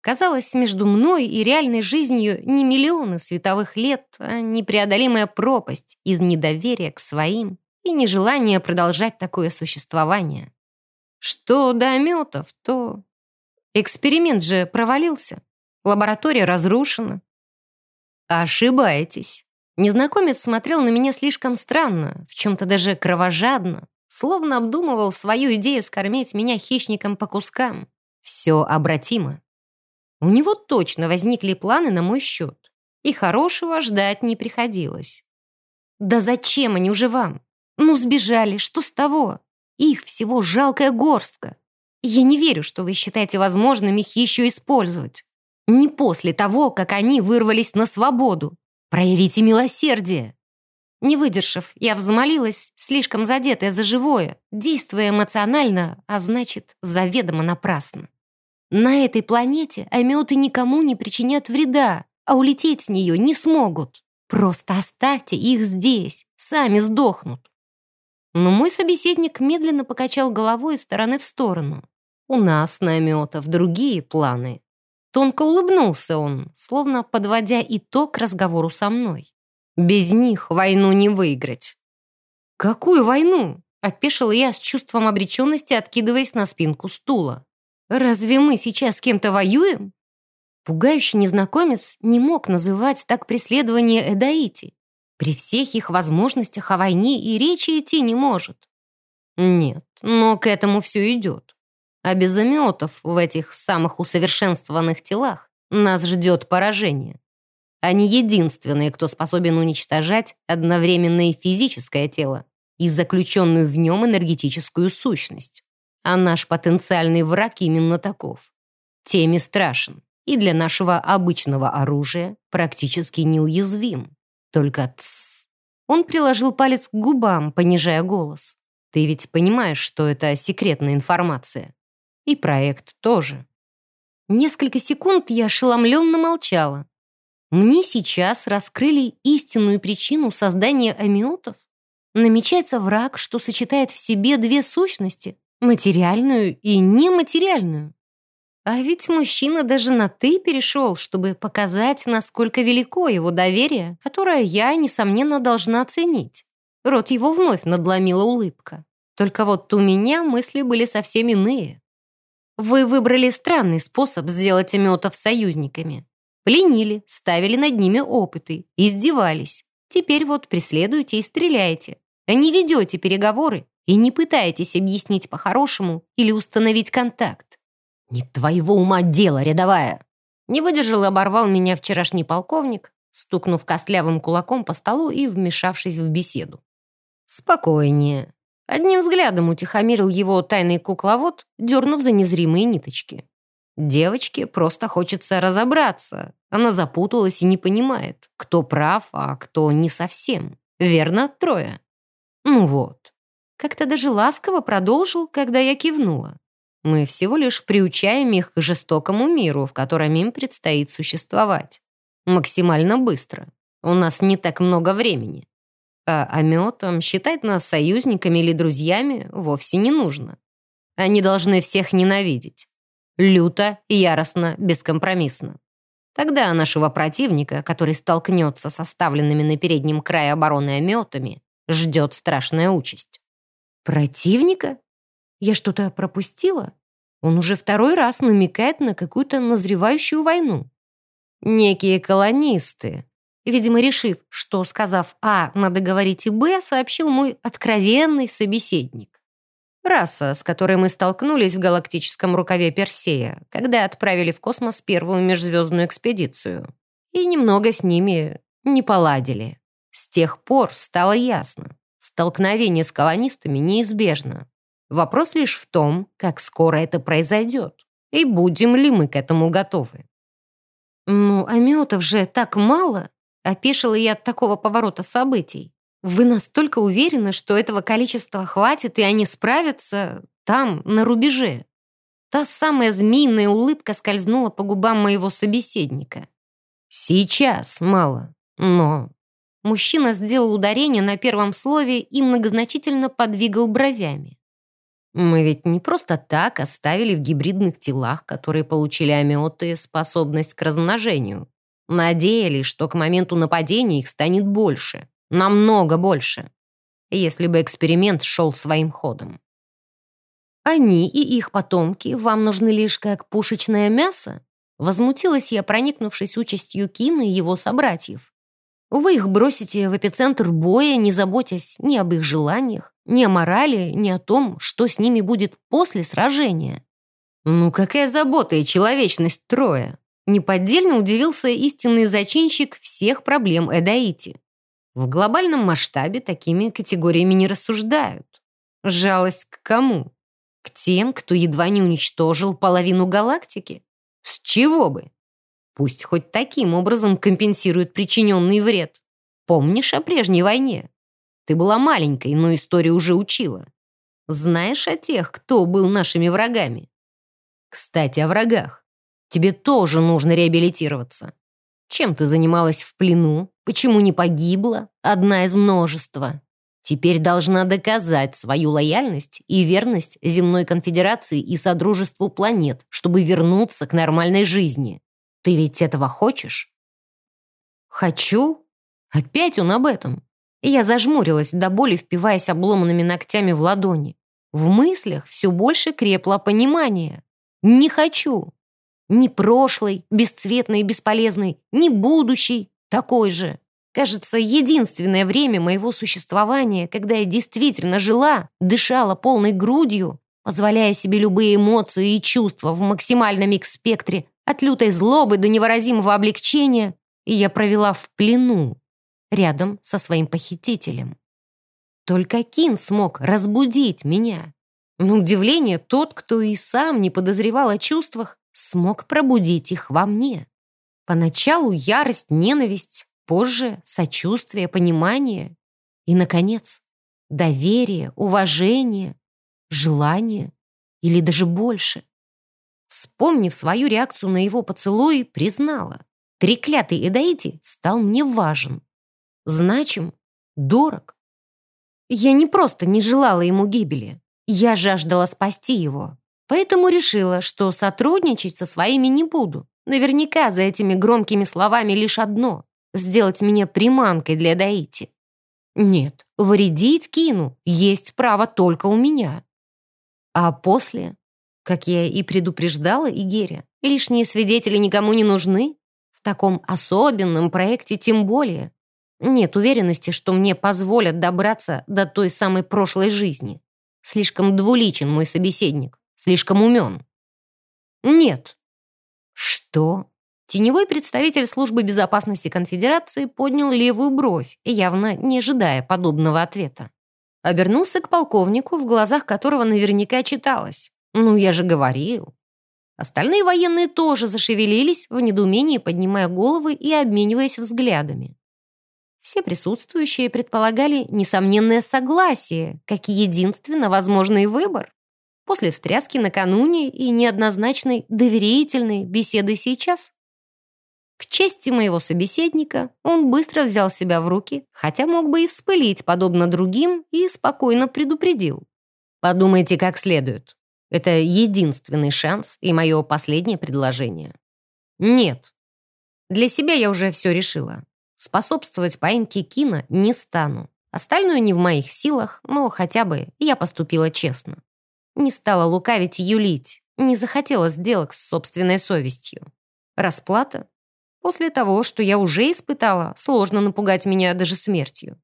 Казалось, между мной и реальной жизнью не миллионы световых лет, а непреодолимая пропасть из недоверия к своим и нежелания продолжать такое существование. Что до ометов, то... Эксперимент же провалился. Лаборатория разрушена. Ошибаетесь. Незнакомец смотрел на меня слишком странно, в чем-то даже кровожадно, словно обдумывал свою идею скормить меня хищником по кускам. Все обратимо. У него точно возникли планы на мой счет, и хорошего ждать не приходилось. Да зачем они уже вам? Ну, сбежали, что с того? Их всего жалкая горстка. Я не верю, что вы считаете возможным их еще использовать. Не после того, как они вырвались на свободу. Проявите милосердие. Не выдержав, я взмолилась, слишком задетая за живое, действуя эмоционально, а значит, заведомо напрасно. На этой планете ометы никому не причинят вреда, а улететь с нее не смогут. Просто оставьте их здесь, сами сдохнут. Но мой собеседник медленно покачал головой из стороны в сторону. У нас, на ометов, другие планы. Тонко улыбнулся он, словно подводя итог разговору со мной. Без них войну не выиграть. «Какую войну?» — опешила я с чувством обреченности, откидываясь на спинку стула. «Разве мы сейчас с кем-то воюем?» Пугающий незнакомец не мог называть так преследование Эдаити. При всех их возможностях о войне и речи идти не может. Нет, но к этому все идет. А без ометов в этих самых усовершенствованных телах нас ждет поражение. Они единственные, кто способен уничтожать одновременно и физическое тело, и заключенную в нем энергетическую сущность. А наш потенциальный враг именно таков. Теми страшен и для нашего обычного оружия практически неуязвим. Только тс. Он приложил палец к губам, понижая голос. Ты ведь понимаешь, что это секретная информация. И проект тоже. Несколько секунд я ошеломленно молчала, мне сейчас раскрыли истинную причину создания амиотов? Намечается враг, что сочетает в себе две сущности — материальную и нематериальную. А ведь мужчина даже на «ты» перешел, чтобы показать, насколько велико его доверие, которое я, несомненно, должна оценить. Рот его вновь надломила улыбка. Только вот у меня мысли были совсем иные. Вы выбрали странный способ сделать амиотов союзниками. Пленили, ставили над ними опыты, издевались. Теперь вот преследуете и стреляете. Не ведете переговоры и не пытаетесь объяснить по-хорошему или установить контакт. «Не твоего ума дело, рядовая!» Не выдержал и оборвал меня вчерашний полковник, стукнув костлявым кулаком по столу и вмешавшись в беседу. «Спокойнее». Одним взглядом утихомирил его тайный кукловод, дернув за незримые ниточки. Девочке просто хочется разобраться. Она запуталась и не понимает, кто прав, а кто не совсем. Верно, трое? Ну вот. Как-то даже ласково продолжил, когда я кивнула. Мы всего лишь приучаем их к жестокому миру, в котором им предстоит существовать. Максимально быстро. У нас не так много времени. А ометам считать нас союзниками или друзьями вовсе не нужно. Они должны всех ненавидеть. Люто, яростно, бескомпромиссно. Тогда нашего противника, который столкнется с оставленными на переднем крае обороны ометами, ждет страшная участь. Противника? Я что-то пропустила? Он уже второй раз намекает на какую-то назревающую войну. Некие колонисты, видимо, решив, что, сказав А, надо говорить и Б, сообщил мой откровенный собеседник. Раса, с которой мы столкнулись в галактическом рукаве Персея, когда отправили в космос первую межзвездную экспедицию. И немного с ними не поладили. С тех пор стало ясно. Столкновение с колонистами неизбежно. Вопрос лишь в том, как скоро это произойдет. И будем ли мы к этому готовы. «Ну, ометов же так мало!» Опешила я от такого поворота событий. Вы настолько уверены, что этого количества хватит, и они справятся там, на рубеже?» Та самая змеиная улыбка скользнула по губам моего собеседника. «Сейчас мало, но...» Мужчина сделал ударение на первом слове и многозначительно подвигал бровями. Мы ведь не просто так оставили в гибридных телах, которые получили амиоты, способность к размножению. Надеялись, что к моменту нападения их станет больше. Намного больше. Если бы эксперимент шел своим ходом. Они и их потомки вам нужны лишь как пушечное мясо? Возмутилась я, проникнувшись участью Кина и его собратьев. Вы их бросите в эпицентр боя, не заботясь ни об их желаниях, ни о морали, ни о том, что с ними будет после сражения. Ну какая забота и человечность Троя? Неподдельно удивился истинный зачинщик всех проблем Эдаити. В глобальном масштабе такими категориями не рассуждают. Жалость к кому? К тем, кто едва не уничтожил половину галактики? С чего бы? Пусть хоть таким образом компенсирует причиненный вред. Помнишь о прежней войне? Ты была маленькой, но история уже учила. Знаешь о тех, кто был нашими врагами? Кстати, о врагах. Тебе тоже нужно реабилитироваться. Чем ты занималась в плену? Почему не погибла? Одна из множества. Теперь должна доказать свою лояльность и верность земной конфедерации и содружеству планет, чтобы вернуться к нормальной жизни. Ты ведь этого хочешь? Хочу? Опять он об этом. Я зажмурилась до боли, впиваясь обломанными ногтями в ладони. В мыслях все больше крепло понимание. Не хочу. Ни прошлый, бесцветный и бесполезный, ни будущий, такой же. Кажется, единственное время моего существования, когда я действительно жила, дышала полной грудью, позволяя себе любые эмоции и чувства в максимальном их-спектре, от лютой злобы до невыразимого облегчения, и я провела в плену, рядом со своим похитителем. Только Кин смог разбудить меня. На удивление, тот, кто и сам не подозревал о чувствах, смог пробудить их во мне. Поначалу ярость, ненависть, позже сочувствие, понимание и, наконец, доверие, уважение, желание или даже больше. Вспомнив свою реакцию на его поцелуй, признала. Треклятый Эдаити стал мне важен значим, дорог. Я не просто не желала ему гибели, я жаждала спасти его. Поэтому решила, что сотрудничать со своими не буду. Наверняка за этими громкими словами лишь одно — сделать меня приманкой для Даити. Нет, вредить Кину есть право только у меня. А после, как я и предупреждала Игеря, лишние свидетели никому не нужны. В таком особенном проекте тем более. Нет уверенности, что мне позволят добраться до той самой прошлой жизни. Слишком двуличен мой собеседник, слишком умен. Нет. Что? Теневой представитель службы безопасности конфедерации поднял левую бровь, явно не ожидая подобного ответа. Обернулся к полковнику, в глазах которого наверняка читалось. «Ну, я же говорил». Остальные военные тоже зашевелились, в недоумении поднимая головы и обмениваясь взглядами. Все присутствующие предполагали несомненное согласие, как единственно возможный выбор. После встряски накануне и неоднозначной доверительной беседы сейчас. К чести моего собеседника, он быстро взял себя в руки, хотя мог бы и вспылить, подобно другим, и спокойно предупредил. Подумайте как следует. Это единственный шанс и мое последнее предложение. Нет. Для себя я уже все решила. Способствовать поимке Кина не стану. Остальное не в моих силах, но хотя бы я поступила честно. Не стала лукавить и юлить, не захотела сделок с собственной совестью. Расплата? После того, что я уже испытала, сложно напугать меня даже смертью.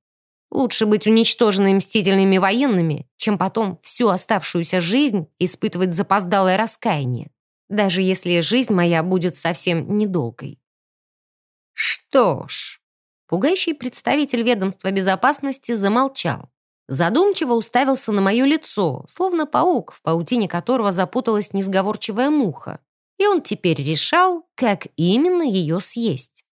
Лучше быть уничтоженной мстительными военными, чем потом всю оставшуюся жизнь испытывать запоздалое раскаяние, даже если жизнь моя будет совсем недолгой. Что ж, Пугающий представитель ведомства безопасности замолчал. Задумчиво уставился на мое лицо, словно паук, в паутине которого запуталась несговорчивая муха. И он теперь решал, как именно ее съесть.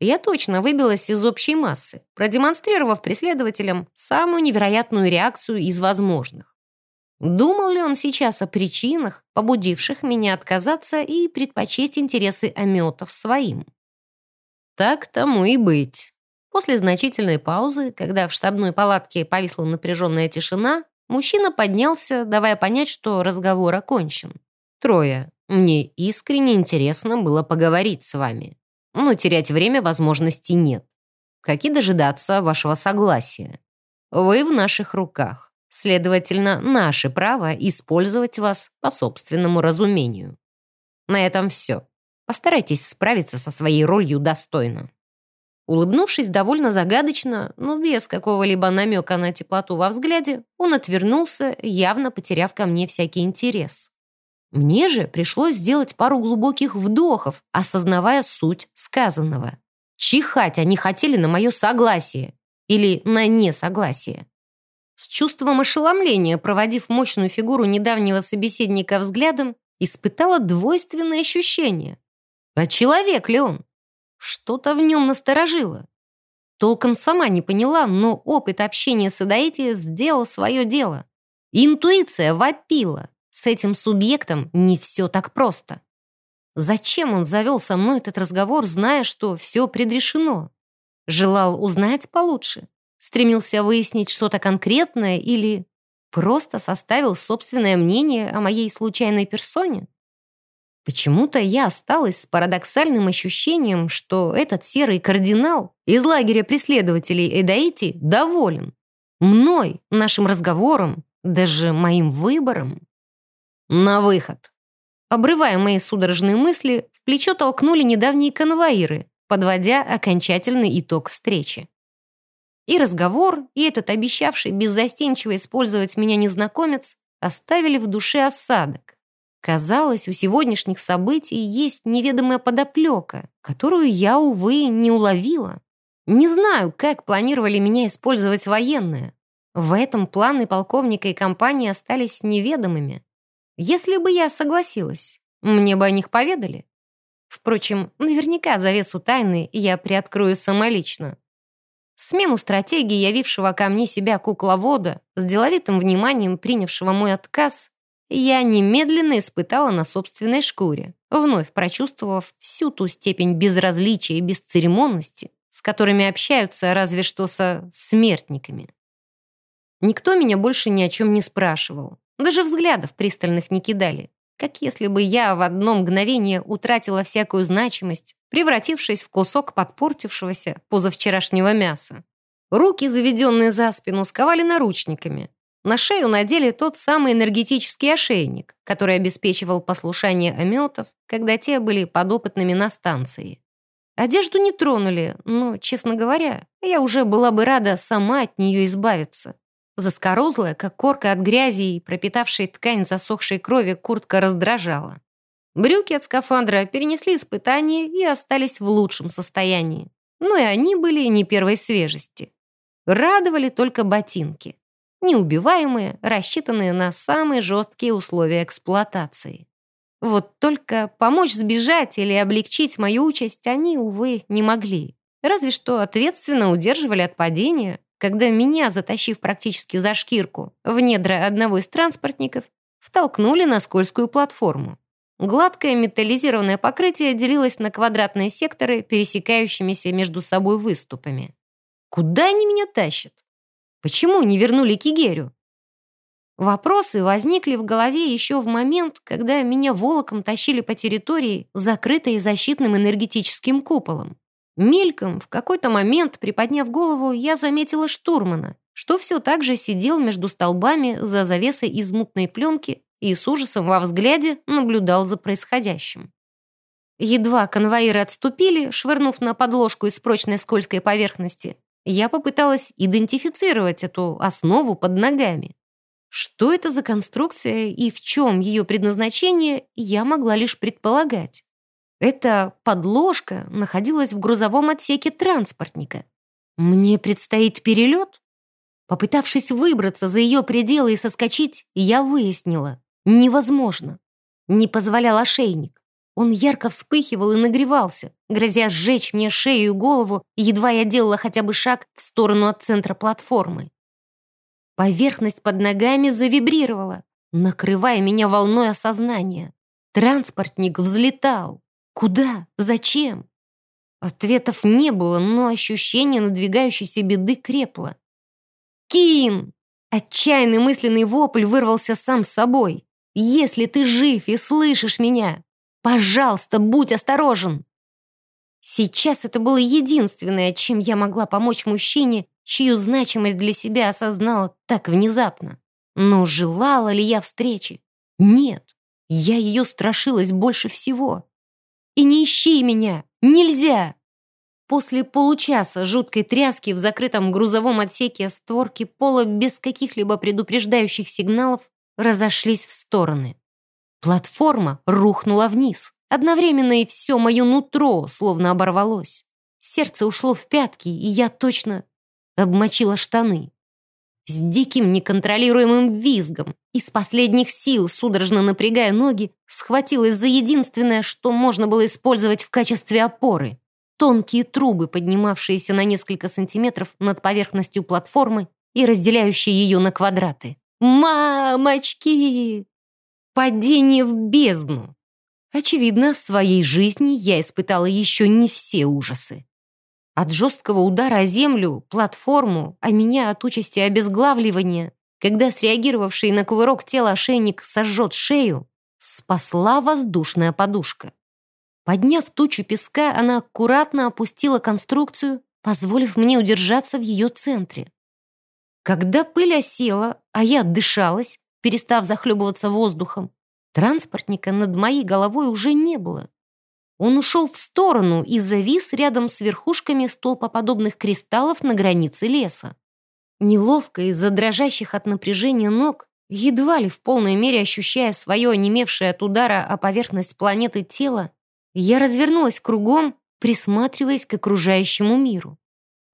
Я точно выбилась из общей массы, продемонстрировав преследователям самую невероятную реакцию из возможных. Думал ли он сейчас о причинах, побудивших меня отказаться и предпочесть интересы ометов своим? Так тому и быть. После значительной паузы, когда в штабной палатке повисла напряженная тишина, Мужчина поднялся, давая понять, что разговор окончен. «Трое. Мне искренне интересно было поговорить с вами. Но терять время возможности нет. Как и дожидаться вашего согласия. Вы в наших руках. Следовательно, наше право использовать вас по собственному разумению. На этом все. Постарайтесь справиться со своей ролью достойно». Улыбнувшись довольно загадочно, но без какого-либо намека на теплоту во взгляде, он отвернулся, явно потеряв ко мне всякий интерес. Мне же пришлось сделать пару глубоких вдохов, осознавая суть сказанного. Чихать они хотели на мое согласие или на несогласие. С чувством ошеломления, проводив мощную фигуру недавнего собеседника взглядом, испытала двойственное ощущение. А человек ли он? Что-то в нем насторожило. Толком сама не поняла, но опыт общения с Адаити сделал свое дело. Интуиция вопила. С этим субъектом не все так просто. Зачем он завел со мной этот разговор, зная, что все предрешено? Желал узнать получше? Стремился выяснить что-то конкретное или просто составил собственное мнение о моей случайной персоне? Почему-то я осталась с парадоксальным ощущением, что этот серый кардинал из лагеря преследователей Эдаити доволен. Мной, нашим разговором, даже моим выбором. На выход. Обрывая мои судорожные мысли, в плечо толкнули недавние конвоиры, подводя окончательный итог встречи. И разговор, и этот обещавший беззастенчиво использовать меня незнакомец оставили в душе осадок. Казалось, у сегодняшних событий есть неведомая подоплека, которую я, увы, не уловила. Не знаю, как планировали меня использовать военные. В этом планы полковника и компании остались неведомыми. Если бы я согласилась, мне бы о них поведали. Впрочем, наверняка завесу тайны я приоткрою самолично. Смену стратегии, явившего ко мне себя кукловода, с деловитым вниманием принявшего мой отказ, я немедленно испытала на собственной шкуре, вновь прочувствовав всю ту степень безразличия и бесцеремонности, с которыми общаются разве что со смертниками. Никто меня больше ни о чем не спрашивал, даже взглядов пристальных не кидали, как если бы я в одно мгновение утратила всякую значимость, превратившись в кусок подпортившегося позавчерашнего мяса. Руки, заведенные за спину, сковали наручниками, на шею надели тот самый энергетический ошейник, который обеспечивал послушание ометов, когда те были подопытными на станции. Одежду не тронули, но, честно говоря, я уже была бы рада сама от нее избавиться. Заскорузлая, как корка от грязи и пропитавшая ткань засохшей крови, куртка раздражала. Брюки от скафандра перенесли испытания и остались в лучшем состоянии. Но и они были не первой свежести. Радовали только ботинки неубиваемые, рассчитанные на самые жесткие условия эксплуатации. Вот только помочь сбежать или облегчить мою участь они, увы, не могли. Разве что ответственно удерживали от падения, когда меня, затащив практически за шкирку в недра одного из транспортников, втолкнули на скользкую платформу. Гладкое металлизированное покрытие делилось на квадратные секторы, пересекающимися между собой выступами. Куда они меня тащат? Почему не вернули Кигерю? Вопросы возникли в голове еще в момент, когда меня волоком тащили по территории, закрытой защитным энергетическим куполом. Мельком, в какой-то момент, приподняв голову, я заметила штурмана, что все так же сидел между столбами за завесой из мутной пленки и с ужасом во взгляде наблюдал за происходящим. Едва конвоиры отступили, швырнув на подложку из прочной скользкой поверхности, я попыталась идентифицировать эту основу под ногами. Что это за конструкция и в чем ее предназначение, я могла лишь предполагать. Эта подложка находилась в грузовом отсеке транспортника. Мне предстоит перелет? Попытавшись выбраться за ее пределы и соскочить, я выяснила — невозможно. Не позволял ошейник. Он ярко вспыхивал и нагревался, грозя сжечь мне шею и голову, едва я делала хотя бы шаг в сторону от центра платформы. Поверхность под ногами завибрировала, накрывая меня волной осознания. Транспортник взлетал. Куда? Зачем? Ответов не было, но ощущение надвигающейся беды крепло. «Кин!» Отчаянный мысленный вопль вырвался сам собой. «Если ты жив и слышишь меня, пожалуйста, будь осторожен!» Сейчас это было единственное, чем я могла помочь мужчине, чью значимость для себя осознала так внезапно. Но желала ли я встречи? Нет, я ее страшилась больше всего. И не ищи меня, нельзя! После получаса жуткой тряски в закрытом грузовом отсеке створки пола без каких-либо предупреждающих сигналов разошлись в стороны. Платформа рухнула вниз. Одновременно и все мое нутро словно оборвалось. Сердце ушло в пятки, и я точно обмочила штаны. С диким неконтролируемым визгом, из последних сил, судорожно напрягая ноги, схватилась за единственное, что можно было использовать в качестве опоры. Тонкие трубы, поднимавшиеся на несколько сантиметров над поверхностью платформы и разделяющие ее на квадраты. «Мамочки!» Падение в бездну. Очевидно, в своей жизни я испытала еще не все ужасы. От жесткого удара о землю, платформу, а меня от участи обезглавливания, когда среагировавший на кувырок тела ошейник сожжет шею, спасла воздушная подушка. Подняв тучу песка, она аккуратно опустила конструкцию, позволив мне удержаться в ее центре. Когда пыль осела, а я отдышалась, перестав захлебываться воздухом, транспортника над моей головой уже не было. Он ушел в сторону и завис рядом с верхушками столпоподобных кристаллов на границе леса. Неловко из-за дрожащих от напряжения ног, едва ли в полной мере ощущая свое онемевшее от удара о поверхность планеты тело, я развернулась кругом, присматриваясь к окружающему миру.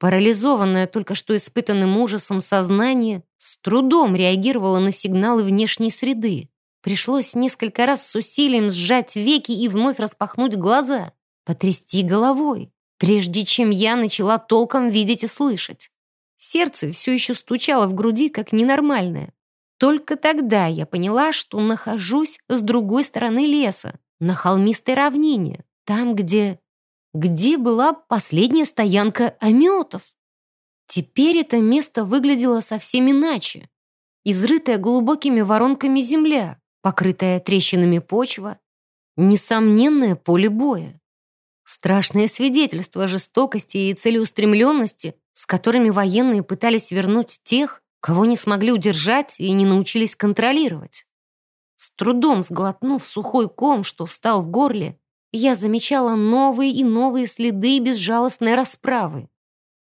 Парализованное только что испытанным ужасом сознание с трудом реагировало на сигналы внешней среды. Пришлось несколько раз с усилием сжать веки и вновь распахнуть глаза, потрясти головой, прежде чем я начала толком видеть и слышать. Сердце все еще стучало в груди, как ненормальное. Только тогда я поняла, что нахожусь с другой стороны леса, на холмистой равнине, там, где... где была последняя стоянка ометов. Теперь это место выглядело совсем иначе. Изрытая глубокими воронками земля, покрытая трещинами почва, несомненное поле боя. Страшное свидетельство жестокости и целеустремленности, с которыми военные пытались вернуть тех, кого не смогли удержать и не научились контролировать. С трудом сглотнув сухой ком, что встал в горле, я замечала новые и новые следы безжалостной расправы.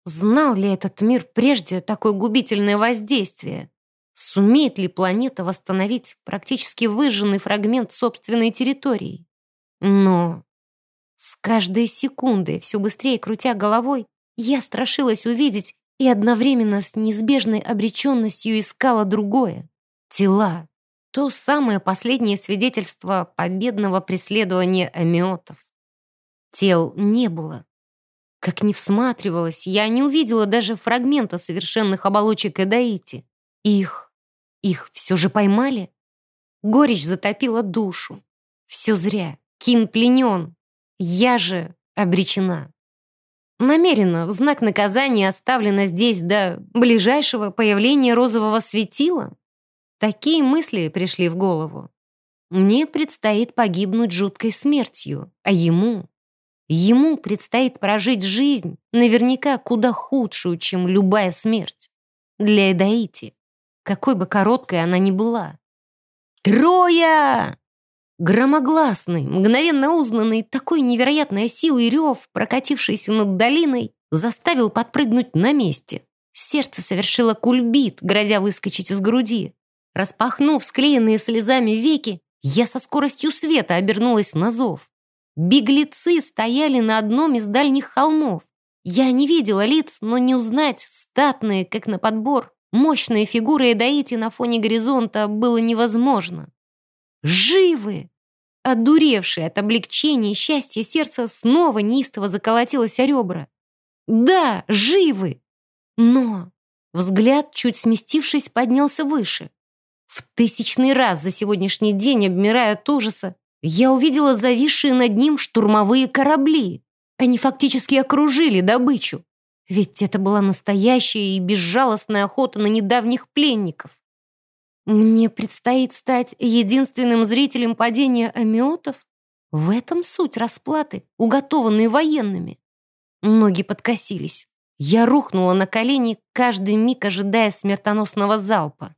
Знал ли этот мир прежде такое губительное воздействие? Сумеет ли планета восстановить практически выжженный фрагмент собственной территории? Но с каждой секундой, все быстрее крутя головой, я страшилась увидеть и одновременно с неизбежной обреченностью искала другое — тела. То самое последнее свидетельство победного преследования амиотов. Тел не было. Как ни всматривалась, я не увидела даже фрагмента совершенных оболочек Эдаити. Их, их все же поймали? Горечь затопила душу. Все зря. Кин пленен. Я же обречена. Намеренно, в знак наказания оставлена здесь до ближайшего появления розового светила. Такие мысли пришли в голову. Мне предстоит погибнуть жуткой смертью, а ему... Ему предстоит прожить жизнь, наверняка куда худшую, чем любая смерть. Для Эдаити какой бы короткой она ни была. «Троя!» Громогласный, мгновенно узнанный, такой невероятной силой рев, прокатившийся над долиной, заставил подпрыгнуть на месте. Сердце совершило кульбит, грозя выскочить из груди. Распахнув склеенные слезами веки, я со скоростью света обернулась на зов. Беглецы стояли на одном из дальних холмов. Я не видела лиц, но не узнать статные, как на подбор, Мощные фигуры Эдаити на фоне горизонта было невозможно. Живы! Одуревшее от облегчения и счастья сердце снова неистово заколотилось о ребра. Да, живы! Но взгляд, чуть сместившись, поднялся выше. В тысячный раз за сегодняшний день, обмирая от ужаса, я увидела зависшие над ним штурмовые корабли. Они фактически окружили добычу. Ведь это была настоящая и безжалостная охота на недавних пленников. Мне предстоит стать единственным зрителем падения амиотов? В этом суть расплаты, уготованные военными. Ноги подкосились. Я рухнула на колени, каждый миг ожидая смертоносного залпа.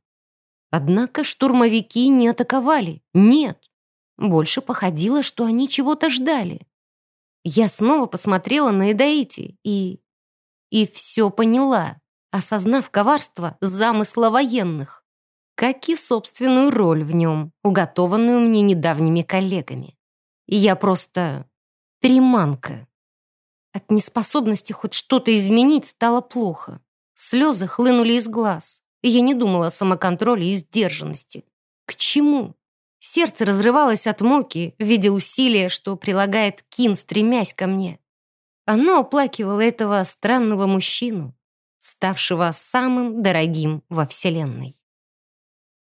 Однако штурмовики не атаковали. Нет. Больше походило, что они чего-то ждали. Я снова посмотрела на Эдаити и... И все поняла, осознав коварство замысла военных, как и собственную роль в нем, уготованную мне недавними коллегами. И я просто приманка. От неспособности хоть что-то изменить стало плохо. Слезы хлынули из глаз, я не думала о самоконтроле и сдержанности. К чему? Сердце разрывалось от муки, видя усилия, что прилагает Кин, стремясь ко мне. Оно оплакивало этого странного мужчину, ставшего самым дорогим во Вселенной.